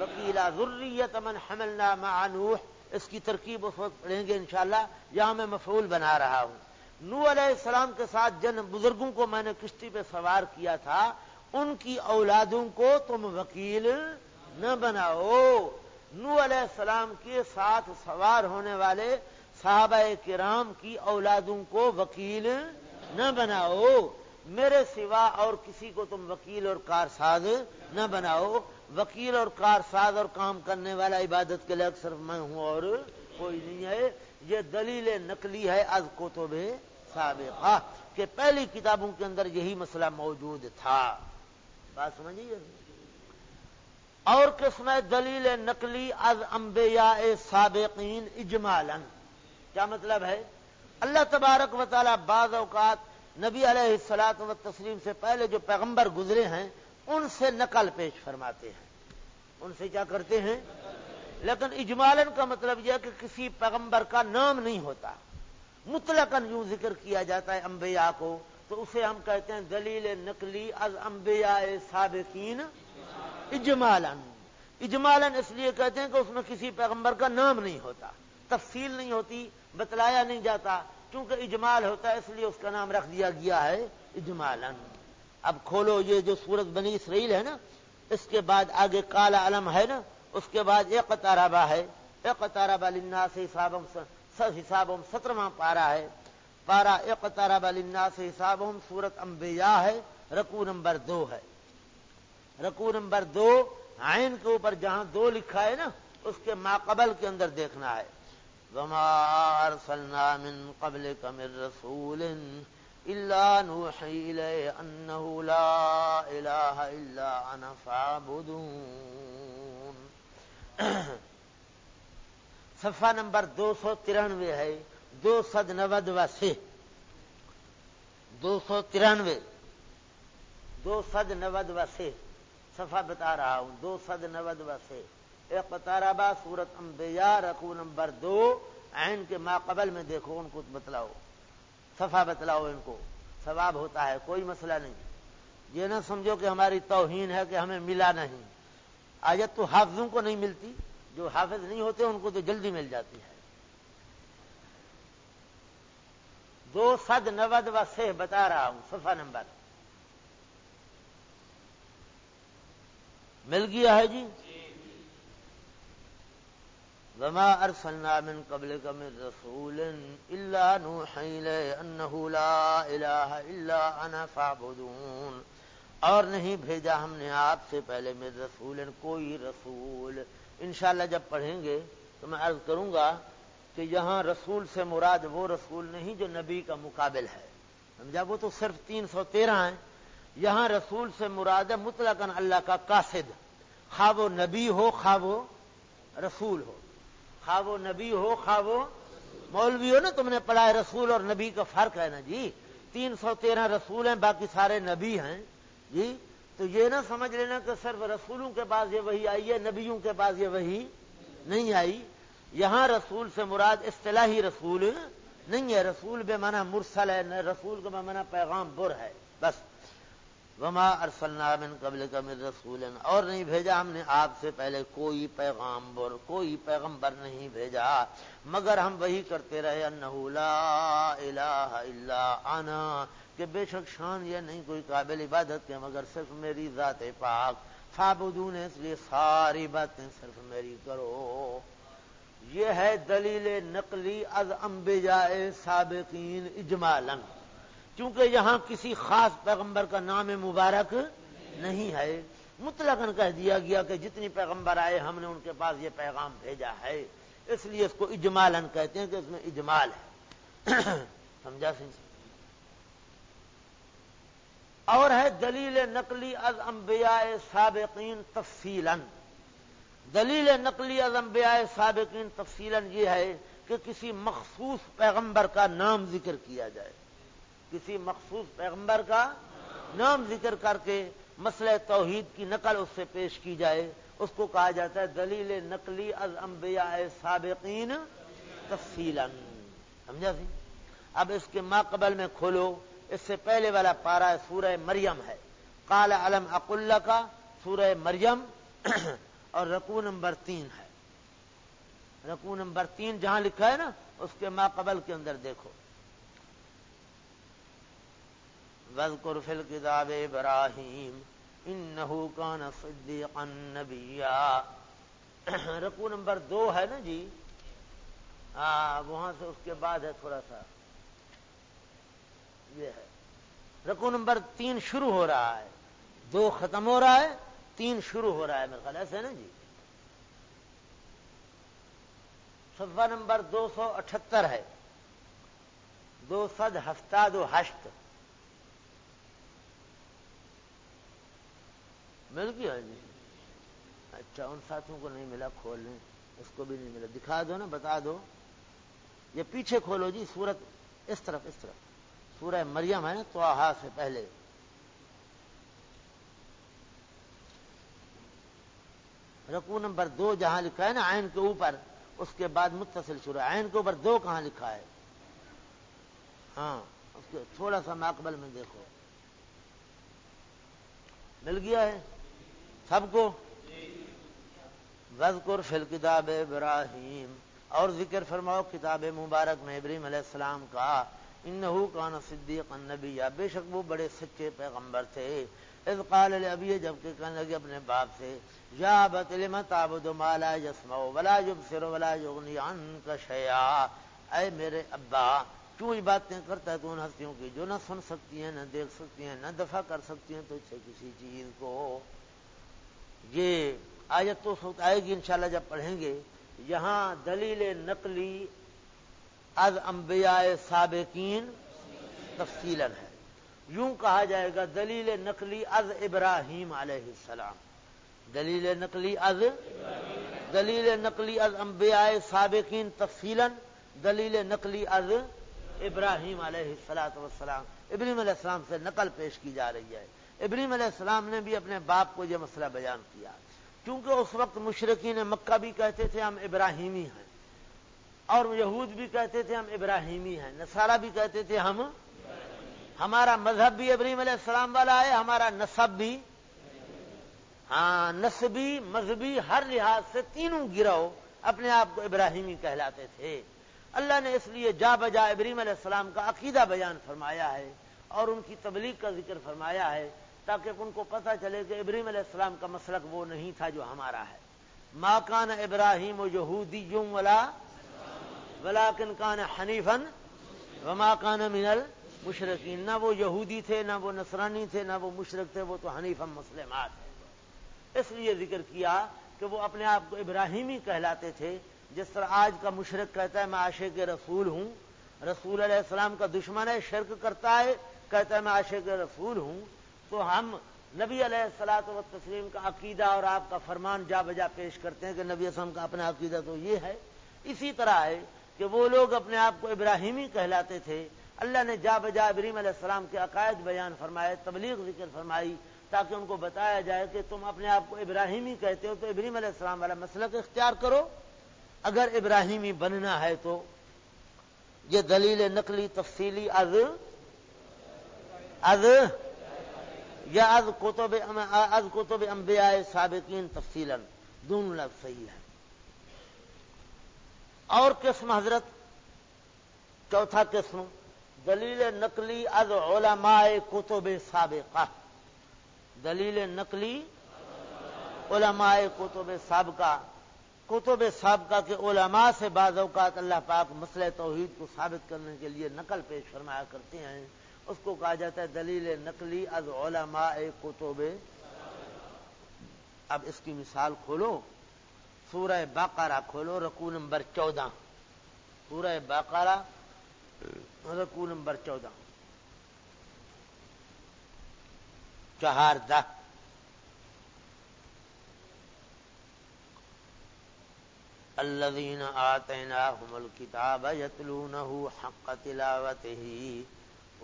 وکیلا ضروریت من حملنا مع نوح۔ اس کی ترکیب اس وقت پڑھیں گے انشاءاللہ، یہاں میں مفعول بنا رہا ہوں۔ نو علیہ السلام کے ساتھ جن بزرگوں کو میں نے کشتی پہ سوار کیا تھا، ان کی اولادوں کو تم وکیل نہ بناؤ۔ نو علیہ السلام کے ساتھ سوار ہونے والے صحابہ کرام کی اولادوں کو وکیل نہ بناؤ۔ میرے سوا اور کسی کو تم وکیل اور کارساز نہ بناؤ۔ وکیل اور کارساز اور کام کرنے والا عبادت کے لیے صرف میں ہوں اور کوئی نہیں ہے۔ یہ دلیل نقلی ہے از کو تو بے سابقہ کہ پہلی کتابوں کے اندر یہی مسئلہ موجود تھا۔ بات سمجھیے؟ اور قسم دلیل نقلی از انبیاء سابقین اجمالن کیا مطلب ہے؟ اللہ تبارک و تعالی بعض اوقات نبی علیہ السلاط و تسلیم سے پہلے جو پیغمبر گزرے ہیں ان سے نقل پیش فرماتے ہیں۔ ان سے کیا کرتے ہیں؟ لیکن اجمالن کا مطلب یہ کہ کسی پیغمبر کا نام نہیں ہوتا۔ مطلق یوں ذکر کیا جاتا ہے انبیاء کو۔ تو اسے ہم کہتے ہیں دلیل نقلی از انبیاء سابقین اجمالن اجمالن اس لیے کہتے ہیں کہ اس میں کسی پیغمبر کا نام نہیں ہوتا۔ تفصیل نہیں ہوتی، بتلایا نہیں جاتا۔ کیونکہ اجمال ہوتا ہے، اس لیے اس کا نام رکھ دیا گیا ہے اجمالن اب کھولو یہ جو سورت بنی اسرائیل ہے نا، اس کے بعد آگے کالا علم ہے نا، اس کے بعد ایک قطارابا ہے، ایک قطارابا لنا سے حساب حساب سترواں پارا ہے پارا ایک قطارابا لنا سے حساب سورت امبیا ہے رکو نمبر دو ہے۔ رکو نمبر دو آئین کے اوپر جہاں دو لکھا ہے نا، اس کے ماقبل کے اندر دیکھنا ہے۔ وما ارسلنا من قبل من رسول الا نوحي اليه انه لا اله الا انا فاعبدون. [COUGHS] صفحہ نمبر دو سو ترانوے ہے. دو سد نود و سے دو سو ترانوے. دو سد نود و سے صفحہ بتا رہا ہوں. دو سد نود و سے ایک قطاربا سورت انبیاء رقو نمبر دو. عین کے ماقبل میں دیکھو، ان کو بتلاؤ. صفا بتلاؤ ان کو۔ ثواب ہوتا ہے، کوئی مسئلہ نہیں۔ یہ نہ سمجھو کہ ہماری توہین ہے کہ ہمیں ملا نہیں۔ آیت تو حافظوں کو نہیں ملتی، جو حافظ نہیں ہوتے ان کو تو جلدی مل جاتی ہے۔ دو سد نود و سے بتا رہا ہوں صفا نمبر۔ مل گیا ہے جی۔, جی۔ وما ارسلنا من قبلك من رسول الا نوحي اليه انه لا اله الا انا فاعبدون اور نہیں بھیجا ہم نے آپ سے پہلے میرے رسول، کوئی رسول۔ انشاءاللہ جب پڑھیں گے تو میں عرض کروں گا کہ یہاں رسول سے مراد وہ رسول نہیں جو نبی کا مقابل ہے۔ سمجھا؟ وہ تو صرف تین سو تیرہ ہیں۔ یہاں رسول سے مراد ہے مطلق اللہ کا قاصد۔ خواب و نبی ہو خواب و رسول ہو۔ خواہ وہ نبی ہو، خواہ وہ مولوی ہو نا، تم نے پڑھا ہے رسول اور نبی کا فرق ہے نا جی۔ تین سو تیرہ رسول ہیں، باقی سارے نبی ہیں۔ جی تو یہ نہ سمجھ لینا کہ صرف رسولوں کے پاس یہ وہی آئی ہے، نبیوں کے پاس یہ وہی نہیں آئی۔ یہاں رسول سے مراد اصطلاحی رسول نہیں ہے۔ رسول بے مانا مرسل ہے رسول کا بے مانا پیغام بر ہے، بس۔ وما ارسلنا من قبل کا من رسول۔ اور نہیں بھیجا ہم نے آپ سے پہلے کوئی پیغام کوئی پیغمبر نہیں بھیجا۔ مگر ہم وہی کرتے رہے انہو لا الہ الا انا، کہ بے شک شان یہ نہیں کوئی قابل عبادت کے، مگر صرف میری ذات پاک۔ فابدون اس لیے ساری باتیں صرف میری کرو۔ یہ ہے دلیل نقلی از انبیاء سابقین اجمالا۔ کیونکہ یہاں کسی خاص پیغمبر کا نام مبارک نہیں ہے۔ مطلق کہہ دیا گیا کہ جتنی پیغمبر آئے، ہم نے ان کے پاس یہ پیغام بھیجا ہے۔ اس لیے اس کو اجمالن کہتے ہیں کہ اس میں اجمال ہے۔ [COUGHS] سمجھا سی اور ہے دلیل نقلی از انبیاء سابقین تفصیل دلیل نقلی از انبیاء سابقین تفصیل یہ ہے کہ کسی مخصوص پیغمبر کا نام ذکر کیا جائے۔ کسی مخصوص پیغمبر کا نام ذکر کر کے مسئلہ توحید کی نقل اس سے پیش کی جائے۔ اس کو کہا جاتا ہے دلیل نقلی از انبیاء سابقین تفصیل سمجھا سی اب اس کے ماقبل میں کھولو۔ اس سے پہلے والا پارا سورہ مریم ہے۔ کال علم اق اللہ کا سورہ مریم [CLEARS THROAT] اور رقو نمبر تین ہے۔ رقو نمبر تین جہاں لکھا ہے نا، اس کے ماقبل کے اندر دیکھو۔ وذکر فی الكتاب ابراہیم انہو کان صدیقا نبیا رکو نمبر دو ہے نا جی؟ ہاں وہاں سے اس کے بعد ہے تھوڑا سا۔ یہ ہے۔ رکو نمبر تین شروع ہو رہا ہے۔ دو ختم ہو رہا ہے، تین شروع ہو رہا ہے میرے خیال ایسے نا جی؟ صفحہ نمبر دو سو اٹھہتر ہے۔ دو سد ہفتہ دو ہشت۔ مل گیا جی۔ اچھا ان ساتھیوں کو نہیں ملا، کھول لیں۔ اس کو بھی نہیں ملا۔ دکھا دو نا، بتا دو۔ یہ پیچھے کھولو جی سورت اس طرف اس طرف۔ سورہ مریم ہے نا تو سے پہلے۔ رقو نمبر دو جہاں لکھا ہے نا آئن کے اوپر، اس کے بعد متصل شروع آئن کے اوپر دو کہاں لکھا ہے؟ ہاں اس کے تھوڑا سا ماقبل میں دیکھو۔ مل گیا ہے۔ سب کو؟ وزقر فل کتاب ابراہیم اور ذکر فرماؤ کتاب مبارک میں ابراہیم علیہ السلام کا۔ انہو کان صدیق النبی بے شک وہ بڑے سچے پیغمبر تھے۔ اس قال ابھی جبکہ کہنے لگے اپنے باپ سے، یا بت تعبد ما لا يسمع ولا يبصر ولا يغني عنك شيئا اے میرے ابا کیوں باتیں کرتا ہے تو ان ہستیوں کی جو نہ سن سکتی ہیں، نہ دیکھ سکتی ہیں، نہ دفع کر سکتی ہیں تو اسے کسی چیز کو۔ یہ آیت تو آئے گی انشاءاللہ جب پڑھیں گے، یہاں دلیل نقلی از انبیاء سابقین تفصیل ہے۔ یوں کہا جائے گا، دلیل نقلی از ابراہیم علیہ السلام۔ دلیل نقلی از دلیل نقلی از انبیاء سابقین تفصیل دلیل نقلی از ابراہیم علیہ السلاۃ والسلام ابراہیم علیہ السلام سے نقل پیش کی جا رہی ہے۔ ابراہیم علیہ السلام نے بھی اپنے باپ کو یہ مسئلہ بیان کیا۔ کیونکہ اس وقت مشرقین مکہ بھی کہتے تھے ہم ابراہیمی ہیں، اور یہود بھی کہتے تھے ہم ابراہیمی ہیں، نصارہ بھی کہتے تھے ہم ہمارا مذہب بھی ابراہیم علیہ السلام والا ہے، ہمارا نصب بھی ہاں نصبی مذہبی ہر لحاظ سے تینوں گروہ اپنے آپ کو ابراہیمی کہلاتے تھے۔ اللہ نے اس لیے جا بجا ابریم علیہ السلام کا عقیدہ بیان فرمایا ہے اور ان کی تبلیغ کا ذکر فرمایا ہے۔ تاکہ ان کو پتہ چلے کہ ابریم علیہ السلام کا مسلک وہ نہیں تھا جو ہمارا ہے۔ ماں کان ابراہیم و یہودی ولا ولا کن کان حنیفن و ماں کان منل مشرقین نہ وہ یہودی تھے، نہ وہ نصرانی تھے، نہ وہ مشرق تھے، وہ تو حنیفم مسلمات اس لیے ذکر کیا کہ وہ اپنے آپ کو ابراہیمی کہلاتے تھے۔ جس طرح آج کا مشرق کہتا ہے، میں عاشق کے رسول ہوں۔ رسول علیہ السلام کا دشمن ہے، شرک کرتا ہے، کہتا ہے، میں عاشق کے رسول ہوں۔ تو ہم نبی علیہ السلاط و تسلیم کا عقیدہ اور آپ کا فرمان جا بجا پیش کرتے ہیں کہ نبی اسلم کا اپنا عقیدہ تو یہ ہے۔ اسی طرح ہے کہ وہ لوگ اپنے آپ کو ابراہیمی کہلاتے تھے۔ اللہ نے جا بجا ابریم علیہ السلام کے عقائد بیان فرمائے، تبلیغ ذکر فرمائی تاکہ ان کو بتایا جائے کہ تم اپنے آپ کو ابراہیمی کہتے ہو تو ابریم علیہ السلام والا مسئلہ اختیار کرو۔ اگر ابراہیمی بننا ہے تو یہ دلیل نقلی تفصیلی از از یا از کوتب از کوتب امبیا سابقین تفصیل دونوں لفظ صحیح ہے۔ اور قسم حضرت، چوتھا قسم، دلیل نقلی از علماء کتب سابقہ۔ دلیل نقلی علماء کتب سابقہ۔ کتب سابقہ کے علماء سے بعض اوقات اللہ پاک مسئلہ توحید کو ثابت کرنے کے لیے نقل پیش فرمایا کرتے ہیں۔ اس کو کہا جاتا ہے دلیل نقلی از علماء کتب۔ اب اس کی مثال کھولو۔ سورہ باقارہ کھولو رکو نمبر چودہ۔ سورہ باقارہ رکو نمبر چودہ۔ چہار دہ الذين آتيناهم الكتاب يتلونه حق تلاوته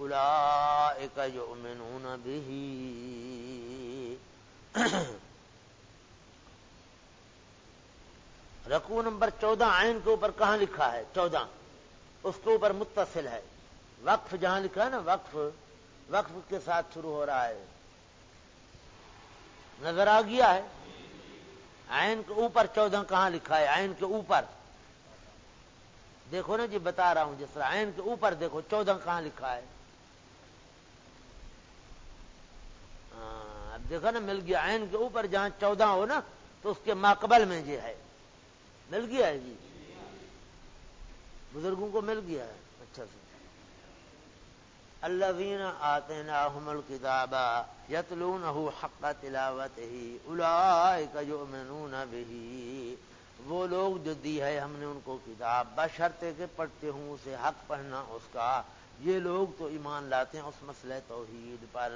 أولئك يؤمنون به رقو نمبر چودہ آئین کے اوپر کہاں لکھا ہے چودہ اس کے اوپر متصل ہے وقف جہاں لکھا ہے نا وقف وقف کے ساتھ شروع ہو رہا ہے نظر آ گیا ہے آئین کے اوپر چودہ کہاں لکھا ہے آئین کے اوپر دیکھو نا جی بتا رہا ہوں جس طرح آئین کے اوپر دیکھو چودہ کہاں لکھا ہے ہاں، دیکھو نا مل گیا آئین کے اوپر جہاں چودہ ہو نا تو اس کے ماقبل میں یہ ہے۔ مل گیا ہے جی؟ بزرگوں کو مل گیا ہے۔ اچھا سے اللہ آتے نا حمل کتاب یتلون حق تلاوت ہی الا جو بھی وہ لوگ جو دی ہے ہم نے ان کو کتاب بشرتے کے پڑھتے ہوں اسے حق پڑھنا اس کا۔ یہ لوگ تو ایمان لاتے ہیں اس مسئلہ توحید پر۔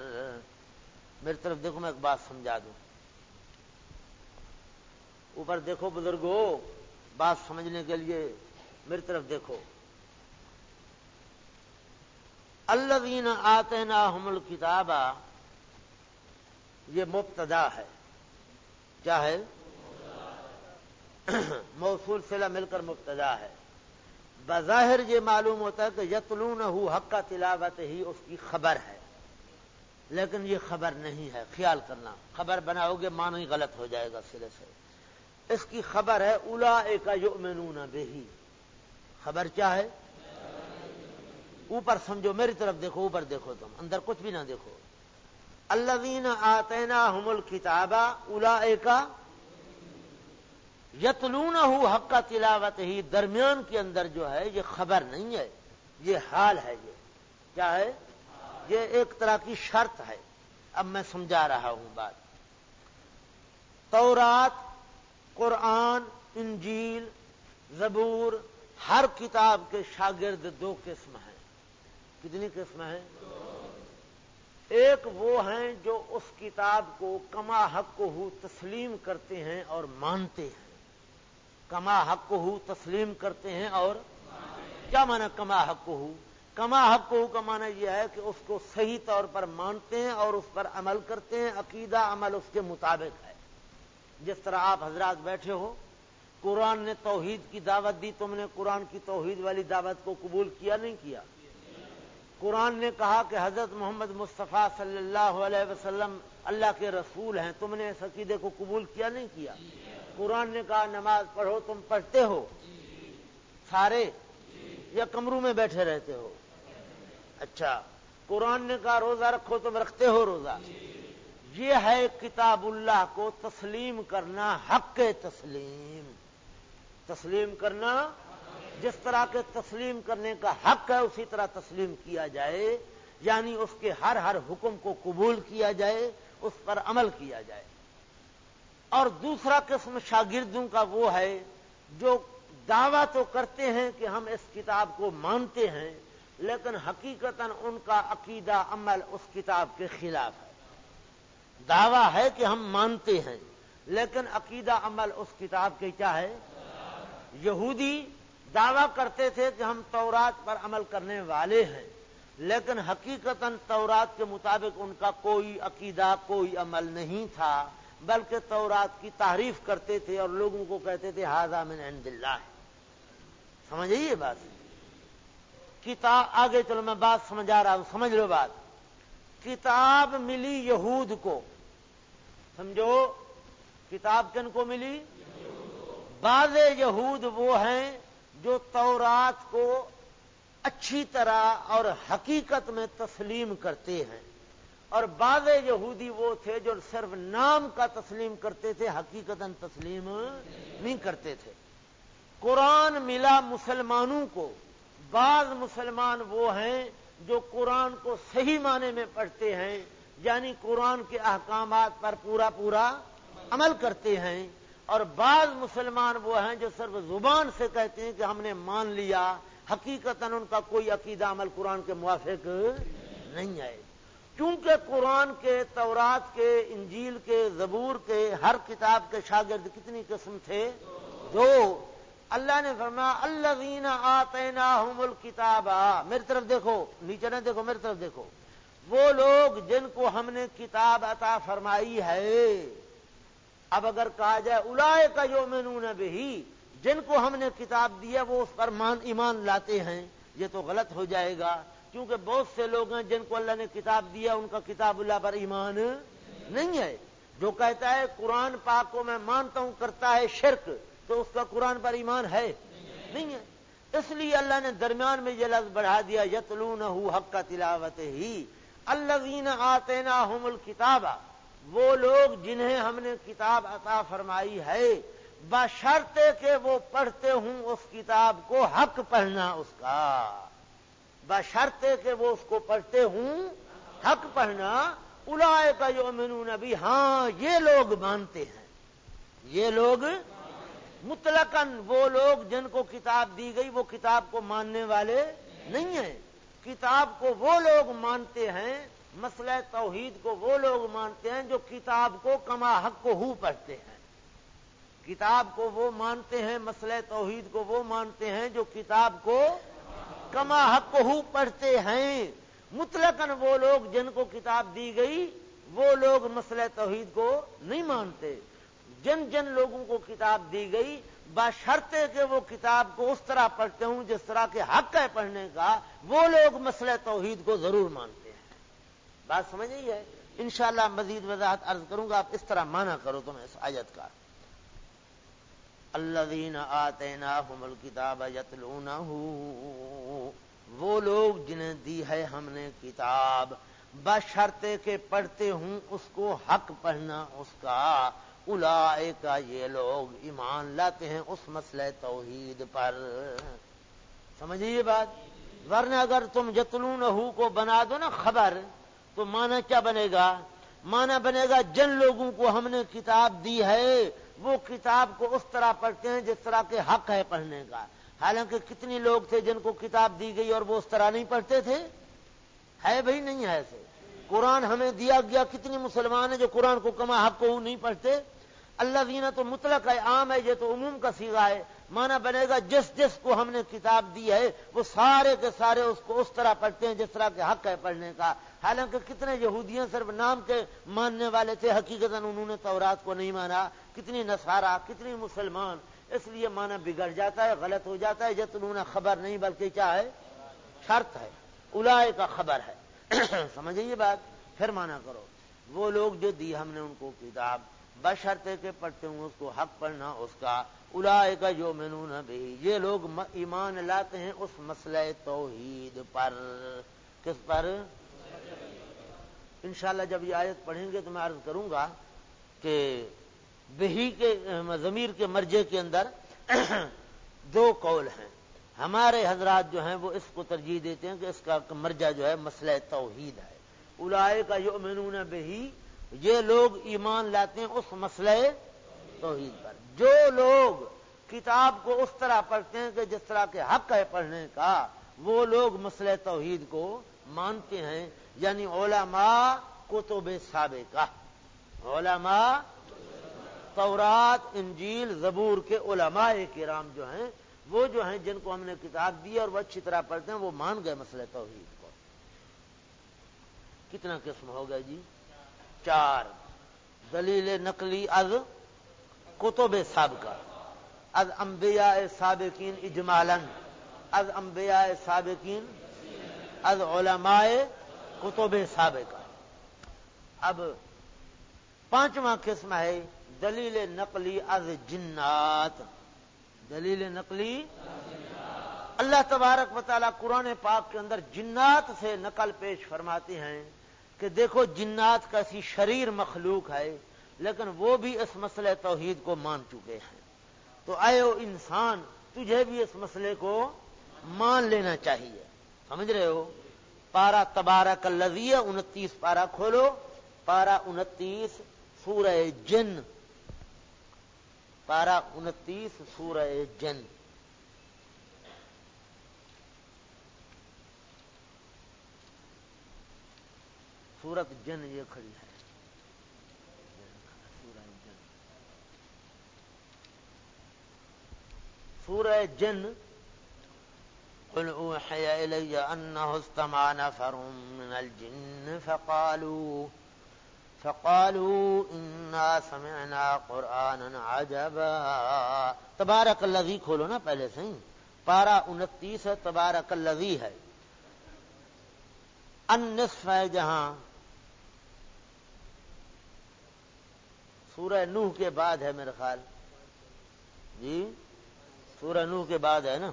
میری طرف دیکھو میں ایک بات سمجھا دوں۔ اوپر دیکھو بزرگو، بات سمجھنے کے لیے میری طرف دیکھو۔ الذین آتے نا حمل یہ مبتدا ہے۔ کیا ہے؟ موصول سلا مل کر مبتدا ہے۔ بظاہر یہ معلوم ہوتا ہے کہ یتلون ہو حق کا تلاوت ہی اس کی خبر ہے۔ لیکن یہ خبر نہیں ہے، خیال کرنا۔ خبر بناؤ گے، معنی غلط ہو جائے گا، سرے سے اس کی خبر ہے الا ایک یؤمنون بہی۔ خبر کیا ہے؟ اوپر سمجھو، میری طرف دیکھو، اوپر دیکھو تم، اندر کچھ بھی نہ دیکھو۔ اللہ آتینا حمل کتابہ الا کا یتلون ہو حق کا تلاوت ہی درمیان کے اندر جو ہے، یہ خبر نہیں ہے، یہ حال ہے یہ۔ کیا ہے؟ یہ ایک طرح کی شرط ہے۔ اب میں سمجھا رہا ہوں بات۔ تورات، قرآن، انجیل، زبور، ہر کتاب کے شاگرد دو قسم ہیں۔ کتنی قسم ہیں؟ ایک وہ ہیں جو اس کتاب کو کما حق ہو تسلیم کرتے ہیں اور مانتے ہیں۔ کما حق ہو تسلیم کرتے ہیں اور کیا مانا کما حق ہو کما حق ہو کا مانا یہ ہے کہ اس کو صحیح طور پر مانتے ہیں اور اس پر عمل کرتے ہیں، عقیدہ عمل اس کے مطابق ہے۔ جس طرح آپ حضرات بیٹھے ہو قرآن نے توحید کی دعوت دی، تم نے قرآن کی توحید والی دعوت کو قبول کیا نہیں کیا؟ قرآن نے کہا کہ حضرت محمد مصطفیٰ صلی اللہ علیہ وسلم اللہ کے رسول ہیں، تم نے اس عقیدے کو قبول کیا نہیں کیا؟ قرآن نے کہا، نماز پڑھو، تم پڑھتے ہو؟ سارے یا کمروں میں بیٹھے رہتے ہو؟ اچھا قرآن نے کہا، روزہ رکھو تم، رکھتے ہو روزہ۔ یہ ہے کتاب اللہ کو تسلیم کرنا، حق تسلیم۔ تسلیم کرنا، جس طرح کے تسلیم کرنے کا حق ہے، اسی طرح تسلیم کیا جائے۔ یعنی اس کے ہر ہر حکم کو قبول کیا جائے، اس پر عمل کیا جائے۔ اور دوسرا قسم شاگردوں کا وہ ہے، جو دعویٰ تو کرتے ہیں کہ ہم اس کتاب کو مانتے ہیں لیکن حقیقت ان کا عقیدہ عمل اس کتاب کے خلاف ہے۔ دعویٰ ہے کہ ہم مانتے ہیں، لیکن عقیدہ عمل اس کتاب کے کیا ہے؟ یہودی دعویٰ کرتے تھے کہ ہم تورات پر عمل کرنے والے ہیں، لیکن حقیقت تورات کے مطابق ان کا کوئی عقیدہ، کوئی عمل نہیں تھا، بلکہ تورات کی تعریف کرتے تھے اور لوگوں کو کہتے تھے ہاضا من عند اللہ. سمجھے یہ بات؟ کتاب آگے چلو میں بات سمجھا رہا ہوں، سمجھ لو بات۔ کتاب ملی یہود کو۔ سمجھو؟ کتاب کن کو ملی؟ بعض یہود وہ ہیں جو تورات کو اچھی طرح اور حقیقت میں تسلیم کرتے ہیں۔ اور بعض یہودی وہ تھے جو صرف نام کا تسلیم کرتے تھے حقیقت تسلیم نہیں کرتے تھے۔ قرآن ملا مسلمانوں کو۔ بعض مسلمان وہ ہیں جو قرآن کو صحیح معنی میں پڑھتے ہیں یعنی قرآن کے احکامات پر پورا پورا عمل کرتے ہیں، اور بعض مسلمان وہ ہیں جو صرف زبان سے کہتے ہیں کہ ہم نے مان لیا حقیقت ان کا کوئی عقیدہ عمل قرآن کے موافق نہیں ہے۔ کیونکہ قرآن کے، تورات کے، انجیل کے، زبور کے، ہر کتاب کے شاگرد کتنی قسم تھے، دو۔ اللہ نے فرما اللہ وینا آتے کتاب میری طرف دیکھو، نیچے نہ دیکھو، میری طرف دیکھو۔ وہ لوگ جن کو ہم نے کتاب عطا فرمائی ہے۔ اب اگر کہا جائے الائے کا جو مینو بھی جن کو ہم نے کتاب دیا وہ اس پر مان ایمان لاتے ہیں۔ یہ تو غلط ہو جائے گا، کیونکہ بہت سے لوگ ہیں جن کو اللہ نے کتاب دیا ان کا کتاب اللہ پر ایمان نہیں ہے۔ جو کہتا ہے، قرآن پاک کو میں مانتا ہوں، کرتا ہے شرک۔ تو اس کا قرآن پر ایمان ہے؟ نہیں ہے۔ اس لیے اللہ نے درمیان میں یہ لفظ بڑھا دیا یتلون حق کا تلاوت ہی۔ اللہ آتے نا کتاب وہ لوگ جنہیں ہم نے کتاب عطا فرمائی ہے، بشرط کہ وہ پڑھتے ہوں اس کتاب کو، حق پڑھنا اس کا۔ بشرط کہ وہ اس کو پڑھتے ہوں، حق پڑھنا۔ الائے کا جو مینو نبی ہاں یہ لوگ مانتے ہیں۔ یہ لوگ متلقن وہ لوگ جن کو کتاب دی گئی، وہ کتاب کو ماننے والے نہیں ہیں۔ کتاب کو وہ لوگ مانتے ہیں، مسئلہ توحید کو وہ لوگ مانتے ہیں جو کتاب کو کما حق کو ہو پڑھتے ہیں۔ کتاب کو وہ مانتے ہیں، مسئلہ توحید کو وہ مانتے ہیں جو کتاب کو کما حق کو ہو پڑھتے ہیں۔ مطلقاً وہ لوگ جن کو کتاب دی گئی، وہ لوگ مسئلہ توحید کو نہیں مانتے۔ جن جن لوگوں کو کتاب دی گئی، بشرطے کہ وہ کتاب کو اس طرح پڑھتے ہوں جس طرح کے حق ہے پڑھنے کا، وہ لوگ مسئلہ توحید کو ضرور مانتے ہیں۔ بات سمجھ رہی ہے؟ انشاءاللہ مزید وضاحت عرض کروں گا، آپ اس طرح مانا کرو تم اس آیت کا۔ اللہ دین آتے نا کتاب وہ لوگ جنہیں دی ہے ہم نے کتاب بشرتے کے پڑھتے ہوں اس کو حق پڑھنا اس کا۔ الا کا یہ لوگ ایمان لاتے ہیں اس مسئلہ توحید پر۔ سمجھیے بات؟ ورنہ اگر تم جتلون ہو کو بنا دو نا خبر، تو مانا کیا بنے گا؟ مانا بنے گا جن لوگوں کو ہم نے کتاب دی ہے، وہ کتاب کو اس طرح پڑھتے ہیں جس طرح کے حق ہے پڑھنے کا۔ حالانکہ کتنی لوگ تھے جن کو کتاب دی گئی اور وہ اس طرح نہیں پڑھتے تھے؟ ہے بھائی نہیں ہے ایسے۔ قرآن ہمیں دیا گیا کتنی مسلمان ہیں جو قرآن کو کما حق کو نہیں پڑھتے؟ اللہ دینا تو مطلق ہے، عام ہے، یہ تو عموم کا سیگا ہے۔ مانا بنے گا جس جس کو ہم نے کتاب دی ہے، وہ سارے کے سارے اس کو اس طرح پڑھتے ہیں جس طرح کے حق ہے پڑھنے کا۔ حالانکہ کتنے یہودیاں صرف نام کے ماننے والے تھے حقیقت انہوں نے تورات کو نہیں مانا۔ کتنی نسارا کتنی مسلمان۔ اس لیے مانا بگڑ جاتا ہے، غلط ہو جاتا ہے جب انہوں نے خبر نہیں، بلکہ کیا ہے؟ شرط ہے۔ الائے کا خبر ہے۔ [COUGHS] سمجھے یہ بات؟ پھر مانا کرو۔ وہ لوگ جو دی ہم نے ان کو کتاب بشرتے کے پڑھتے ہوں، اس کو حق پڑھنا، اس کا الائے کا جو مینو نہ بھی یہ لوگ ایمان لاتے ہیں اس مسئلہ توحید پر۔ کس پر؟ انشاءاللہ جب یہ آیت پڑھیں گے تو میں عرض کروں گا کہ بہی کے، ضمیر کے مرجے کے اندر [CLEARS THROAT] دو قول ہیں۔ ہمارے حضرات جو ہیں وہ اس کو ترجیح دیتے ہیں کہ اس کا مرجع جو ہے مسئلہ توحید ہے۔ الائے کا جو مینون بہی یہ لوگ ایمان لاتے ہیں اس مسئلہ توحید پر۔ جو لوگ کتاب کو اس طرح پڑھتے ہیں کہ جس طرح کے حق ہے پڑھنے کا، وہ لوگ مسئلہ توحید کو مانتے ہیں یعنی علماء کتب سابقہ۔ علماء تورات، انجیل، زبور کے علماء کرام جو ہیں، وہ جو ہیں جن کو ہم نے کتاب دی اور وہ اچھی طرح پڑھتے ہیں، وہ مان گئے مسئلہ توحید کو۔ کتنا قسم ہو گیا جی؟ چار۔ دلیل نقلی از کتب سابقہ۔ از انبیاء سابقین اجمالن از انبیاء سابقین، از علماء کتب سابقہ۔ اب پانچواں قسم ہے دلیل نقلی از جنات۔ دلیل نقلی اللہ تبارک و تعالیٰ قرآن پاک کے اندر جنات سے نقل پیش فرماتے ہیں۔ کہ دیکھو جنات کا سی شریر مخلوق ہے، لیکن وہ بھی اس مسئلہ توحید کو مان چکے ہیں۔ تو آئے انسان، تجھے بھی اس مسئلے کو مان لینا چاہیے۔ سمجھ رہے ہو؟ پارا تبارہ کا لذیہ انتیس پارا کھولو۔ پارا انتیس سورہ جن۔ پارا انتیس سورہ جن۔ سورت جن یہ کھڑی ہے۔ سورہ جن۔ قل اوحي الي انه استمع نفر من الجن فقالوا فقالوا انا سمعنا قرانا عجبا۔ تبارک الذی کھولو نا پہلے سے پارا انتیس ہے، تبارک الذی ہے۔ النصف ہے جہاں سورہ نوح کے بعد ہے میرے خیال۔ جی؟ سورہ نوح کے بعد ہے نا؟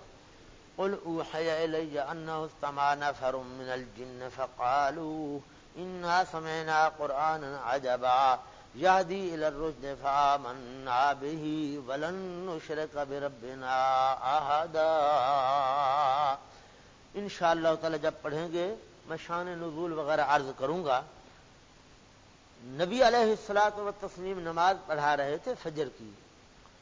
قل اوحي الي انه استمع نفر من الجن فقالوا انا سمعنا قرانا عجبا يهدي الى الرشد فآمنا به ولن نشرك بربنا احدا۔ ان شاء اللہ تعالی جب پڑھیں گے، میں شان نزول وغیرہ عرض کروں گا۔ نبی علیہ السلاط و تسلیم نماز پڑھا رہے تھے فجر کی۔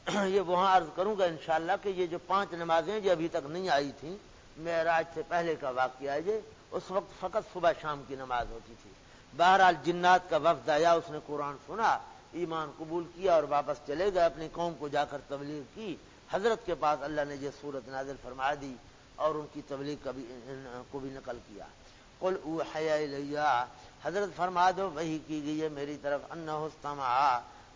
[CLEARS THROAT] یہ وہاں عرض کروں گا انشاءاللہ کہ یہ جو پانچ نمازیں جو ابھی تک نہیں آئی تھیں، معراج سے پہلے کا واقعہ ہے یہ، اس وقت فقط صبح شام کی نماز ہوتی تھی۔ بہرحال جنات کا وفد آیا، اس نے قرآن سنا، ایمان قبول کیا اور واپس چلے گئے، اپنی قوم کو جا کر تبلیغ کی۔ حضرت کے پاس اللہ نے یہ صورت نازل فرما دی اور ان کی تبلیغ کو بھی نقل کیا۔ کل لیا حضرت فرما دو وہی کی گئی ہے میری طرف ان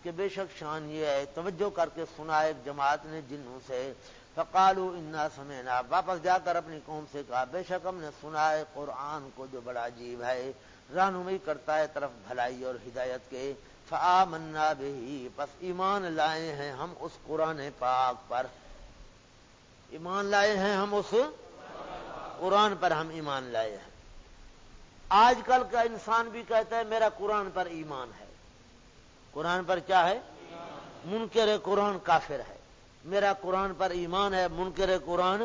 کہ بے شک شان یہ ہے، توجہ کر کے سنا ایک جماعت نے جنوں سے، فقالو انا سمینا واپس جا کر اپنی قوم سے کہا، بے شک ہم نے سنا ہے قرآن کو جو بڑا عجیب ہے، رہنمائی کرتا ہے طرف بھلائی اور ہدایت کے فا منا بھی بس ایمان لائے ہیں ہم اس قرآن پاک پر۔ ایمان لائے ہیں ہم اس قرآن پر ہم ایمان لائے ہیں۔ آج کل کا انسان بھی کہتا ہے میرا قرآن پر ایمان ہے۔ قرآن پر کیا ہے؟ منکر قرآن کافر ہے۔ میرا قرآن پر ایمان ہے، منکر قرآن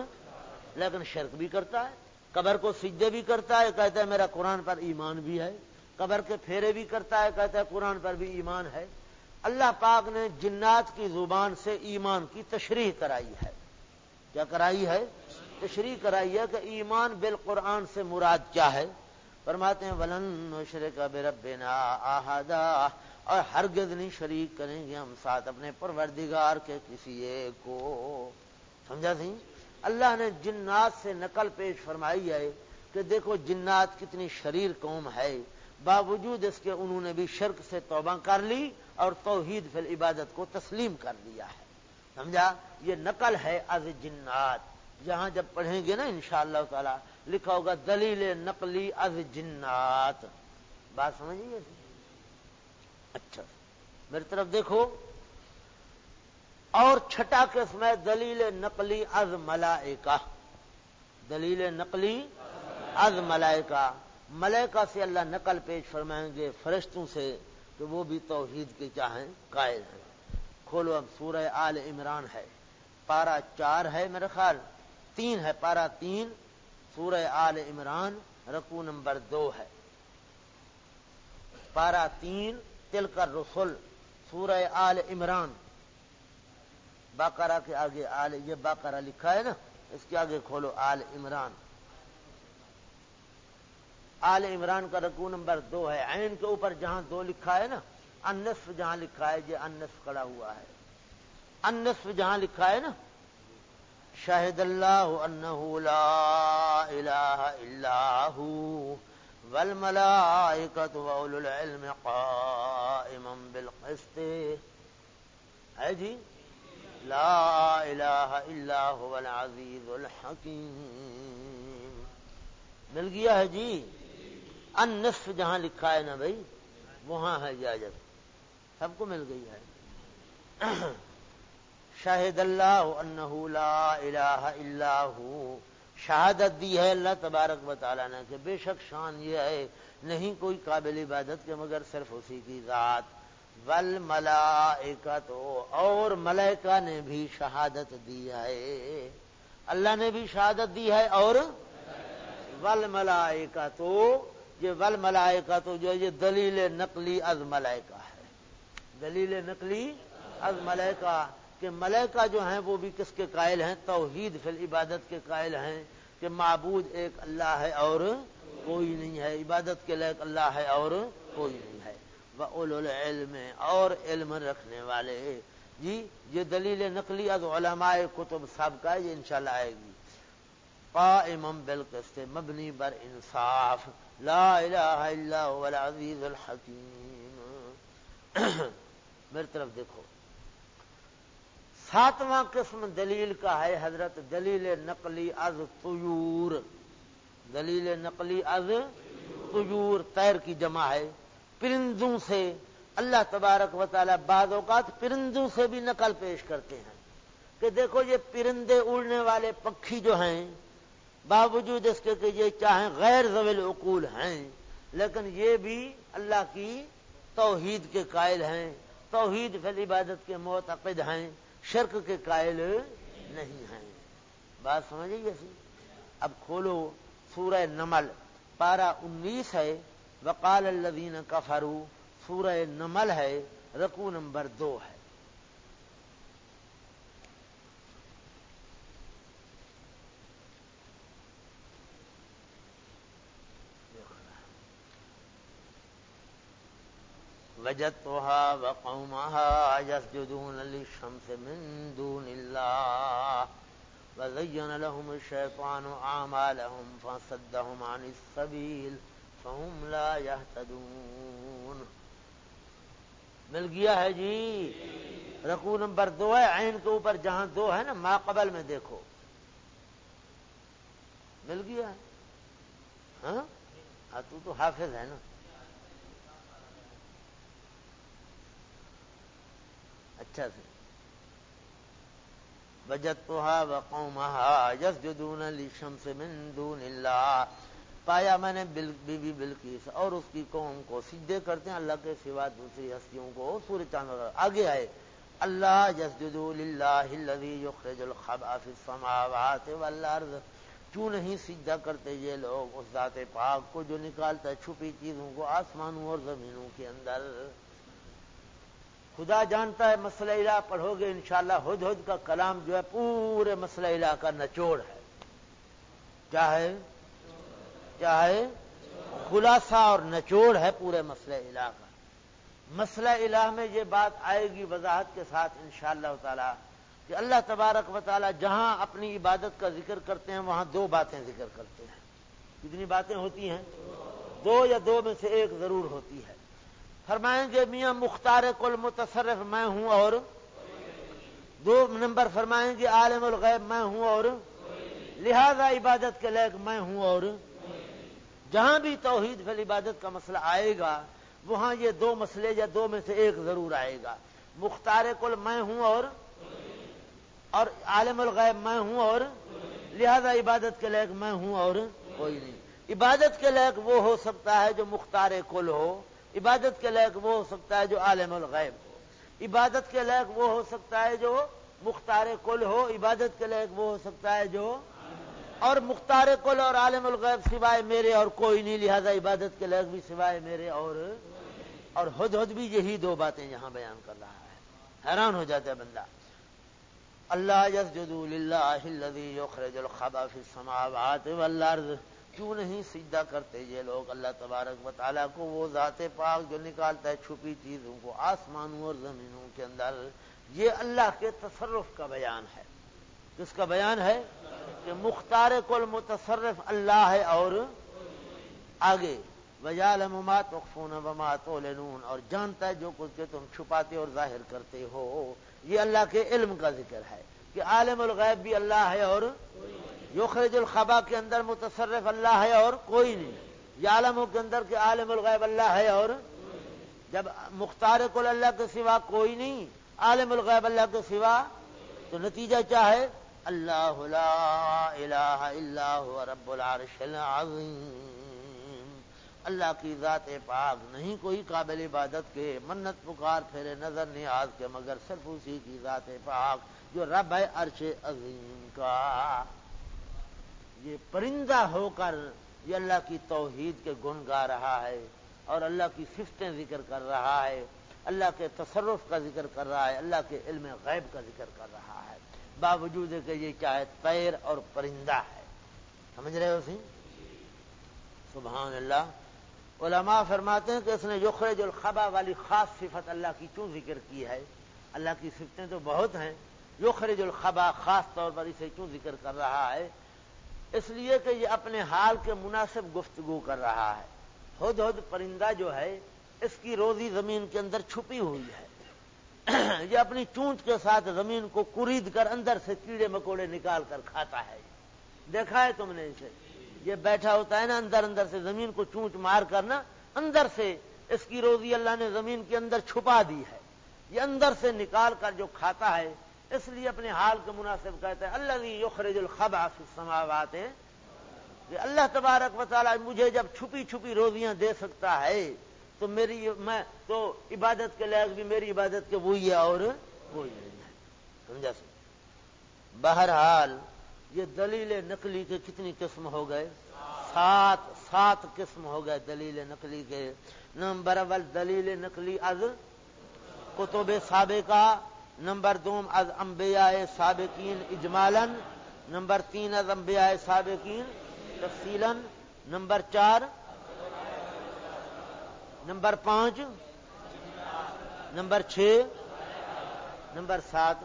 لیکن شرک بھی کرتا ہے۔ قبر کو سجدے بھی کرتا ہے، کہتا ہے میرا قرآن پر ایمان بھی ہے۔ قبر کے پھیرے بھی کرتا ہے، کہتا ہے قرآن پر بھی ایمان ہے۔ اللہ پاک نے جنات کی زبان سے ایمان کی تشریح کرائی ہے۔ کیا کرائی ہے؟ تشریح کرائی ہے کہ ایمان بالقرآن سے مراد کیا ہے؟ فرماتے ہیں، ولن شرک بے آہدا اور ہرگز نہیں شریک کریں گے ہم ساتھ اپنے پروردگار کے کسی ایک کو۔ سمجھا سی؟ اللہ نے جنات سے نقل پیش فرمائی ہے کہ دیکھو جنات کتنی شریر قوم ہے۔ باوجود اس کے انہوں نے بھی شرک سے توبہ کر لی اور توحید فی عبادت کو تسلیم کر دیا ہے۔ سمجھا؟ یہ نقل ہے از جنات۔ جہاں جب پڑھیں گے نا انشاءاللہ اللہ تعالی لکھا ہوگا، دلیل نقلی از جنات۔ بات سمجھیے اچھا۔ میری طرف دیکھو، اور چھٹا قسم ہے، دلیل نقلی از ملائکہ۔ دلیل نقلی از ملائکہ۔ ملائکہ سے اللہ نقل پیش فرمائیں گے فرشتوں سے کہ وہ بھی توحید کے چاہیں قائل ہیں۔ کھولو اب سورہ آل عمران ہے۔ پارا چار ہے میرے خیال۔ تین ہے پارا تین۔ سورہ آل عمران رقو نمبر دو ہے۔ پارا تین تل کر رسول سورہ آل عمران۔ باقارہ کے آگے آل، یہ باقارہ لکھا ہے نا، اس کے آگے کھولو آل عمران۔ آل عمران کا رکو نمبر دو ہے۔ عین کے اوپر جہاں دو لکھا ہے نا انصف جہاں لکھا ہے، یہ انصف کڑا ہوا ہے۔ انصف جہاں لکھا ہے نا شاہد اللہ انہ لا الہ الا ہو والملائکت واولو العلم قائما بالقسط ہے جی؟ لا الہ الا هو العزیز الحکیم مل گیا ہے جی؟ ان نصف جہاں لکھا ہے نا بھائی، وہاں ہے اجازت، سب کو مل گئی ہے۔ شاہد اللہ انہ لا الہ الا ہو۔ شہادت دی ہے اللہ تبارک و تعالیٰ نے کہ بے شک شان یہ ہے، نہیں کوئی قابل عبادت کے مگر صرف اسی کی ذات۔ ول ملا تو اور ملائکہ نے بھی شہادت دی ہے۔ اللہ نے بھی شہادت دی ہے اور ول ملا تو یہ ول ملائکہ تو جو یہ دلیل نقلی از ملائکہ ہے۔ دلیل نقلی از ملائکہ۔ کہ ملائکہ جو ہیں وہ بھی کس کے قائل ہیں؟ توحید فی العبادت کے قائل ہیں کہ معبود ایک اللہ ہے اور کوئی نہیں ہے۔ عبادت کے لائق اللہ ہے اور کوئی نہیں ہے۔ وہ اور علم رکھنے والے۔ جی یہ دلیل نقلی از علماء کتب سابقہ یہ انشاءاللہ آئے گی۔ پا امم بالکست مبنی بر انصاف۔ لا الہ الا هو العزیز الحکیم۔ [COUGHS] میری طرف دیکھو۔ ساتواں قسم دلیل کا ہے حضرت دلیل نقلی از طیور۔ دلیل نقلی از طیور تیر کی جمع ہے۔ پرندوں سے اللہ تبارک و تعالی بعض اوقات پرندوں سے بھی نقل پیش کرتے ہیں۔ کہ دیکھو یہ پرندے اڑنے والے پکھی جو ہیں، باوجود اس کے کہ یہ چاہیں غیر زویل اقول ہیں، لیکن یہ بھی اللہ کی توحید کے قائل ہیں۔ توحید فی عبادت کے معتقد ہیں۔ شرک کے قائل نہیں ہیں۔ بات سمجھ گئی اب کھولو سورہ نمل۔ پارا انیس ہے۔ وقال الذین کفرو سورہ نمل ہے۔ رقو نمبر دو ہے۔ وجدتها وقومها يسجدون للشمس من دون الله وزين لهم الشيطان أعمالهم فصدهم عن السبيل فهم لا يهتدون مل گیا ہے جی؟ رقو نمبر دو ہے عین کے اوپر جہاں دو ہے نا ما قبل میں دیکھو۔ مل گیا ہے۔ ہاں, ہاں، تو تو حافظ ہے نا۔ اچھا سے بجت تو یس جدون شم سے مندون اللہ۔ پایا میں نے بی بی بلکیس اور اس کی قوم کو سیدھے کرتے ہیں۔ اللہ کے سوا دوسری ہستیوں کو سورج چاند وغیرہ آگے آئے۔ اللہ یس یخرج الخبا فی السماوات والارض۔ کیوں نہیں سیدھا کرتے یہ لوگ اس ذات پاک کو جو نکالتا ہے، چھپی چیزوں کو آسمانوں اور زمینوں کے اندر؟ خدا جانتا ہے مسئلہ الہ پڑھو گے انشاءاللہ شاء اللہ ہد کا کلام جو ہے پورے مسئلہ الہ کا نچوڑ ہے۔ چاہے چاہے خلاصہ اور نچوڑ ہے پورے مسئلہ الہ کا۔ مسئلہ الہ میں یہ بات آئے گی وضاحت کے ساتھ انشاءاللہ اللہ تعالی کہ اللہ تبارک و تعالی جہاں اپنی عبادت کا ذکر کرتے ہیں، وہاں دو باتیں ذکر کرتے ہیں۔ کتنی باتیں ہوتی ہیں؟ دو یا دو میں سے ایک ضرور ہوتی ہے۔ فرمائیں گے، میاں مختار کل متصرف میں ہوں اور۔ دو نمبر فرمائیں گے، عالم الغیب، میں ہوں اور۔ لہذا عبادت کے لائق میں ہوں اور۔ جہاں بھی توحید فل عبادت کا مسئلہ آئے گا، وہاں یہ دو مسئلے یا دو میں سے ایک ضرور آئے گا۔ مختار کل، میں ہوں اور۔ اور عالم الغیب، میں ہوں اور۔ لہذا عبادت کے لائق میں ہوں اور۔ کوئی نہیں۔ عبادت کے لائق وہ ہو سکتا ہے جو مختار کل ہو۔ عبادت کے لائق وہ ہو سکتا ہے جو عالم الغیب ہو۔ عبادت کے لائق وہ ہو سکتا ہے جو مختار کل ہو۔ عبادت کے لائق وہ ہو سکتا ہے جو اور مختار کل اور عالم الغیب سوائے میرے اور کوئی نہیں، لہذا عبادت کے لائق بھی سوائے میرے اور اور ہد ہد بھی یہی دو باتیں یہاں بیان کر رہا ہے۔ حیران ہو جاتا ہے بندہ۔ اللہ یس جدو اللہ الخبا فی السماوات والارض۔ کیوں نہیں سیدھا کرتے یہ لوگ؟ اللہ تبارک و تعالیٰ کو وہ ذات پاک جو نکالتا ہے، چھپی چیزوں کو، آسمانوں اور زمینوں کے اندر۔ یہ اللہ کے تصرف کا بیان ہے۔ کس کا بیان ہے؟ کہ مختار کل متصرف اللہ ہے اور آگے۔ وجال ممات وقفون ومات اور جانتا ہے جو کچھ کہ تم چھپاتے اور ظاہر کرتے ہو۔ یہ اللہ کے علم کا ذکر ہے کہ عالم الغیب بھی اللہ ہے اور یخرج الخبا کے اندر متصرف اللہ ہے اور کوئی نہیں۔ یا عالموں کے اندر کے عالم الغیب اللہ ہے اور جب مختار کل اللہ کے سوا کوئی نہیں، عالم الغیب اللہ کے سوا تو نتیجہ کیا ہے؟ اللہ لا الہ الا هو رب العرش العظیم۔ اللہ کی ذات پاک نہیں، کوئی قابل عبادت کے منت پکار پھیرے نظر نیاز کے، مگر صرف اسی کی ذات پاک جو رب ہے عرش عظیم کا۔ یہ پرندہ ہو کر یہ اللہ کی توحید کے گن گا رہا ہے اور اللہ کی صفتیں ذکر کر رہا ہے، اللہ کے تصرف کا ذکر کر رہا ہے، اللہ کے علم غیب کا ذکر کر رہا ہے۔ باوجود کہ یہ چاہے پیر اور پرندہ ہے۔ سمجھ رہے ہو سی سبحان اللہ۔ علماء فرماتے ہیں کہ اس نے یخرج الخبا والی خاص صفت اللہ کی کیوں ذکر کی ہے؟ اللہ کی صفتیں تو بہت ہیں۔ یخرج الخبا خاص طور پر اسے کیوں ذکر کر رہا ہے؟ اس لیے کہ یہ اپنے حال کے مناسب گفتگو کر رہا ہے۔ ہد ہد پرندہ جو ہے، اس کی روزی زمین کے اندر چھپی ہوئی ہے۔ یہ اپنی چونچ کے ساتھ زمین کو کرید کر اندر سے کیڑے مکوڑے نکال کر کھاتا ہے۔ دیکھا ہے تم نے اسے؟ یہ بیٹھا ہوتا ہے نا اندر اندر سے زمین کو چونچ مار کر نا، اندر سے اس کی روزی اللہ نے زمین کے اندر چھپا دی ہے۔ یہ اندر سے نکال کر جو کھاتا ہے اس لیے اپنے حال کے مناسب کہتے ہیں۔ اللہ یخرج الخبا فی السماوات ہے کہ اللہ تبارک و تعالیٰ مجھے جب چھپی چھپی روزیاں دے سکتا ہے، تو میری میں تو عبادت کے لائق بھی میری عبادت کے وہی ہے اور وہی نہیں ہے۔ سمجھا سر؟ بہرحال یہ دلیل نقلی کے کتنی قسم ہو گئے؟ سات سات قسم ہو گئے دلیل نقلی کے۔ نمبر اول دلیل نقلی از کتب سابقہ نمبر دوم از انبیاء سابقین اجمالن نمبر تین از انبیاء سابقین تفصیلا، نمبر چار، نمبر پانچ، نمبر چھ، نمبر سات۔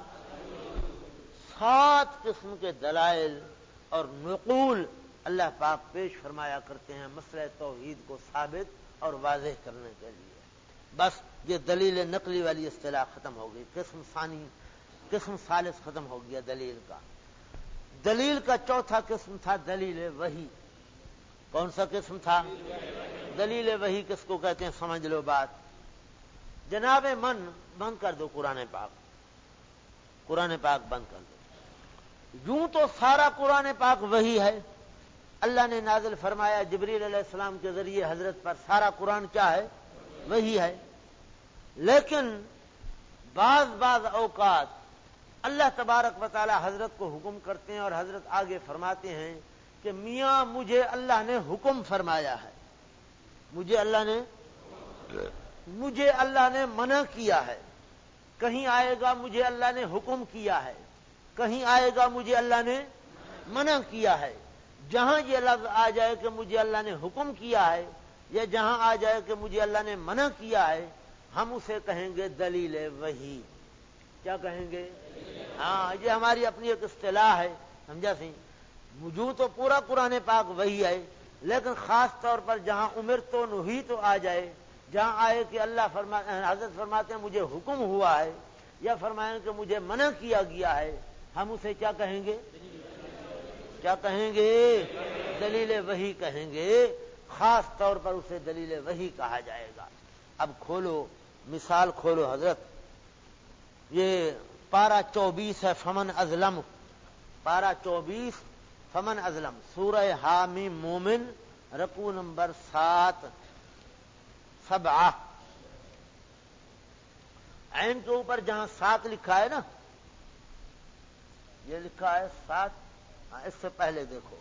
سات قسم کے دلائل اور نقول اللہ پاک پیش فرمایا کرتے ہیں مسئلہ توحید کو ثابت اور واضح کرنے کے لیے۔ بس یہ دلیل نقلی والی اصطلاح ختم ہو گئی۔ قسم ثانی، قسم ثالث ختم ہو گیا دلیل کا۔ دلیل کا چوتھا قسم تھا دلیل وہی کون سا قسم تھا؟ دلیل وہی کس کو کہتے ہیں؟ سمجھ لو بات۔ جناب من، بند کر دو قرآن پاک۔ قرآن پاک بند کر دو۔ یوں تو سارا قرآن پاک وہی ہے۔ اللہ نے نازل فرمایا جبریل علیہ السلام کے ذریعے حضرت پر سارا قرآن کیا ہے؟ وہی ہے۔ لیکن بعض بعض اوقات اللہ تبارک و تعالی حضرت کو حکم کرتے ہیں اور حضرت آگے فرماتے ہیں کہ میاں، مجھے اللہ نے حکم فرمایا ہے۔ مجھے اللہ نے مجھے اللہ نے منع کیا ہے۔ کہیں آئے گا، مجھے اللہ نے حکم کیا ہے۔ کہیں آئے گا، مجھے اللہ نے منع کیا ہے۔ جہاں یہ لفظ آ جائے کہ مجھے اللہ نے حکم کیا ہے یا جہاں آ جائے کہ مجھے اللہ نے منع کیا ہے، ہم اسے کہیں گے دلیل وہی کیا کہیں گے؟ ہاں یہ ہماری اپنی ایک اصطلاح ہے، سمجھا سی؟ مجھو تو پورا قرآن پاک وہی ہے، لیکن خاص طور پر جہاں عمر تو نہیں تو آ جائے، جہاں آئے کہ اللہ فرما، حضرت فرماتے ہیں مجھے حکم ہوا ہے یا فرمائیں کہ مجھے منع کیا گیا ہے، ہم اسے کیا کہیں گے؟ کیا کہیں گے؟ دلیل وہی کہیں گے۔ خاص طور پر اسے دلیل وہی کہا جائے گا۔ اب کھولو، مثال کھولو حضرت۔ یہ پارا چوبیس ہے، فمن ازلم۔ پارا چوبیس، فمن ازلم۔ سورہ حامی مومن رکو نمبر سات سب عین کے اوپر جہاں سات لکھا ہے نا، یہ لکھا ہے سات۔ ہاں، اس سے پہلے دیکھو۔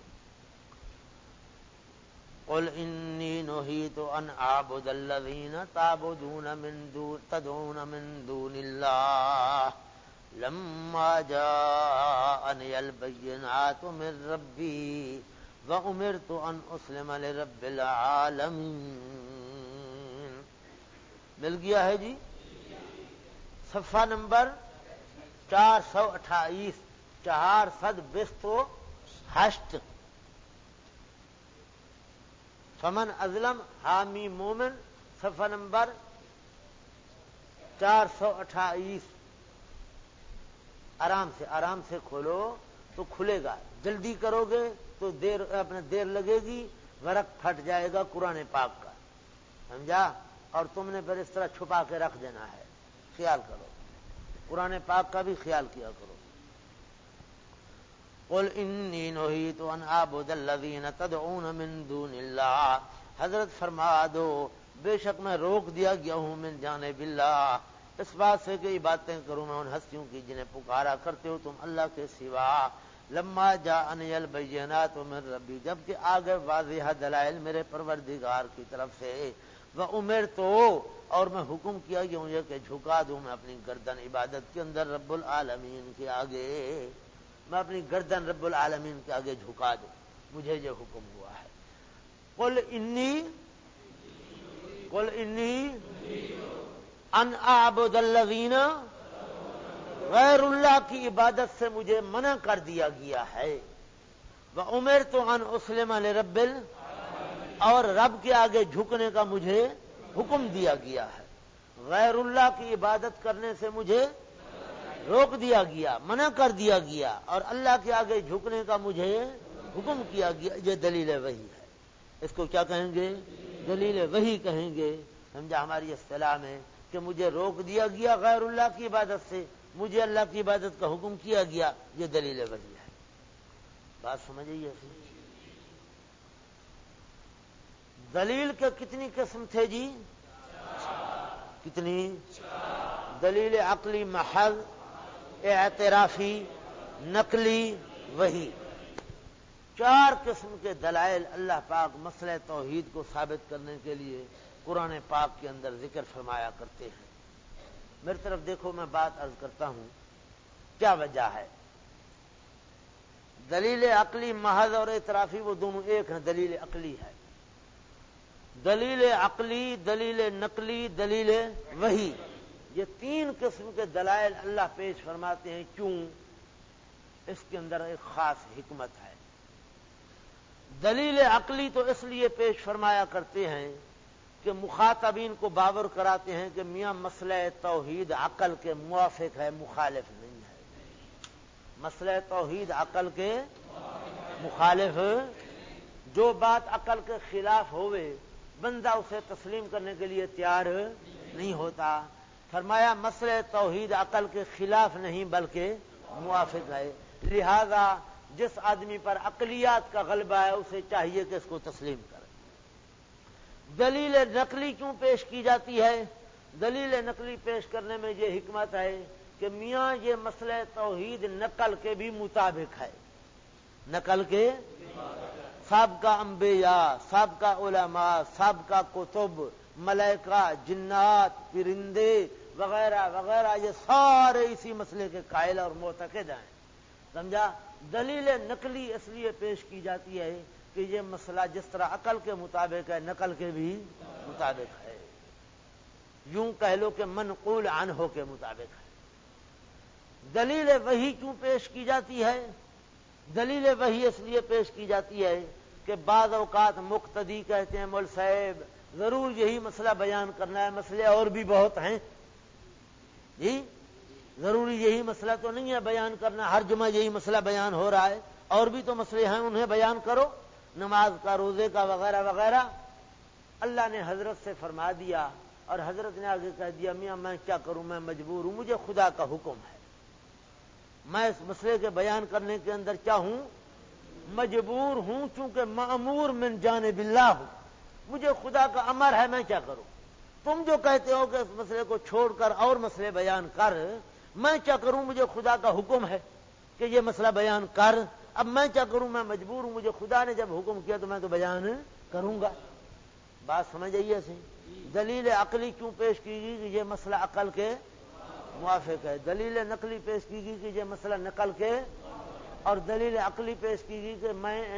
قل انی نهیت ان اعبد الذین تعبدون من دون تدعون من دون اللہ لما جاءنی البینات من ربی وامرت ان اسلم لرب العالمین مل گیا ہے جی؟ صفحہ نمبر چار سو اٹھائیس چار سد بستو ہشت. فمن ازلم حامی مومن، صفحہ نمبر چار سو اٹھائیس۔ آرام سے آرام سے کھولو تو کھلے گا۔ جلدی کرو گے تو دیر اپنے دیر لگے گی، ورق پھٹ جائے گا قرآن پاک کا۔ سمجھا؟ اور تم نے پھر اس طرح چھپا کے رکھ دینا ہے۔ خیال کرو۔ قرآن پاک کا بھی خیال کیا کرو۔ قل انی نوہیت ان عبد الذین تدعون من دون اللہ حضرت فرما دو، بے شک میں روک دیا گیا ہوں من جانب اللہ. اس بات سے کئی باتیں کروں میں ان ہستیوں کی جنہیں پکارا کرتے ہو تم اللہ کے سوا. لما جا انل بینات من ربی جبکہ آگے واضح دلائل میرے پروردگار کی طرف سے. وہ عمر تو، اور میں حکم کیا گیا مجھے کہ جھکا دوں میں اپنی گردن عبادت کے اندر رب العالمین کے آگے. میں اپنی گردن رب العالمین کے آگے جھکا دوں۔ مجھے یہ حکم ہوا ہے۔ کل انی کل انی ان آبد الذین، غیر اللہ کی عبادت سے مجھے منع کر دیا گیا ہے۔ وہ عمر تو ان اسلم رب اور رب کے آگے جھکنے کا مجھے حکم دیا گیا ہے۔ غیر اللہ کی عبادت کرنے سے مجھے روک دیا گیا، منع کر دیا گیا، اور اللہ کے آگے جھکنے کا مجھے حکم کیا گیا، یہ دلیل وہی ہے۔ اس کو کیا کہیں گے؟ دلیل وہی کہیں گے۔ سمجھا؟ ہماری اصطلاح میں کہ مجھے روک دیا گیا غیر اللہ کی عبادت سے، مجھے اللہ کی عبادت کا حکم کیا گیا، یہ دلیل وہی ہے۔ بات سمجھیے دلیل کے کتنی قسم تھے جی؟ کتنی؟ دلیل عقلی محض اعترافی، نقلی، وہی۔ چار قسم کے دلائل اللہ پاک مسئلہ توحید کو ثابت کرنے کے لیے قرآن پاک کے اندر ذکر فرمایا کرتے ہیں۔ میری طرف دیکھو، میں بات ارض کرتا ہوں، کیا وجہ ہے؟ دلیل عقلی، محض اور اعترافی، وہ دونوں ایک ہیں، دلیل عقلی ہے۔ دلیل عقلی، دلیل نقلی، دلیل وہی۔ یہ تین قسم کے دلائل اللہ پیش فرماتے ہیں کیوں؟ اس کے اندر ایک خاص حکمت ہے۔ دلیل عقلی تو اس لیے پیش فرمایا کرتے ہیں کہ مخاطبین کو باور کراتے ہیں کہ میاں مسئلہ توحید عقل کے موافق ہے، مخالف نہیں ہے۔ مسئلہ توحید عقل کے مخالف جو بات عقل کے خلاف ہوئے، بندہ اسے تسلیم کرنے کے لیے تیار نہیں ہوتا۔ فرمایا مسئلہ توحید عقل کے خلاف نہیں بلکہ موافق ہے۔ لہذا جس آدمی پر اقلیات کا غلبہ ہے، اسے چاہیے کہ اس کو تسلیم کرے۔ دلیل نقلی کیوں پیش کی جاتی ہے؟ دلیل نقلی پیش کرنے میں یہ حکمت ہے کہ میاں یہ مسئلہ توحید نقل کے بھی مطابق ہے۔ نقل کے؟ سابقہ انبیاء، سابقہ علماء، سابقہ کتب، ملائکہ، جنات، پرندے وغیرہ وغیرہ، یہ سارے اسی مسئلے کے قائل اور معتقد ہیں۔ سمجھا؟ دلیل نقلی اس لیے پیش کی جاتی ہے کہ یہ مسئلہ جس طرح عقل کے مطابق ہے، نقل کے بھی مطابق ہے۔ یوں کہہ لو کہ منقول ہو کے مطابق ہے۔ دلیل وہی کیوں پیش کی جاتی ہے؟ دلیل وہی اس لیے پیش کی جاتی ہے کہ بعض اوقات مقتدی کہتے ہیں، مول صاحب، ضرور یہی مسئلہ بیان کرنا ہے، مسئلے اور بھی بہت ہیں۔ جی؟ ضروری یہی مسئلہ تو نہیں ہے بیان کرنا، ہر جمعہ یہی مسئلہ بیان ہو رہا ہے۔ اور بھی تو مسئلے ہیں، انہیں بیان کرو۔ نماز کا، روزے کا وغیرہ وغیرہ۔ اللہ نے حضرت سے فرما دیا اور حضرت نے آگے کہہ دیا، میاں، میں کیا کروں؟ میں مجبور ہوں، مجھے خدا کا حکم ہے۔ میں اس مسئلے کے بیان کرنے کے اندر کیا ہوں؟ مجبور ہوں، چونکہ معمور من جانب اللہ ہوں۔ مجھے خدا کا امر ہے، میں کیا کروں؟ تم جو کہتے ہو کہ اس مسئلے کو چھوڑ کر اور مسئلے بیان کر، میں کیا کروں؟ مجھے خدا کا حکم ہے کہ یہ مسئلہ بیان کر۔ اب میں کیا کروں؟ میں مجبور ہوں، مجھے خدا نے جب حکم کیا تو میں تو بیان کروں گا۔ بات سمجھ آئیے سی دلیل عقلی کیوں پیش کی گئی کہ یہ مسئلہ عقل کے موافق ہے؟ دلیل نقلی پیش کی گئی کہ یہ مسئلہ نقل کے اور دلیل عقلی پیش کی گئی کہ میں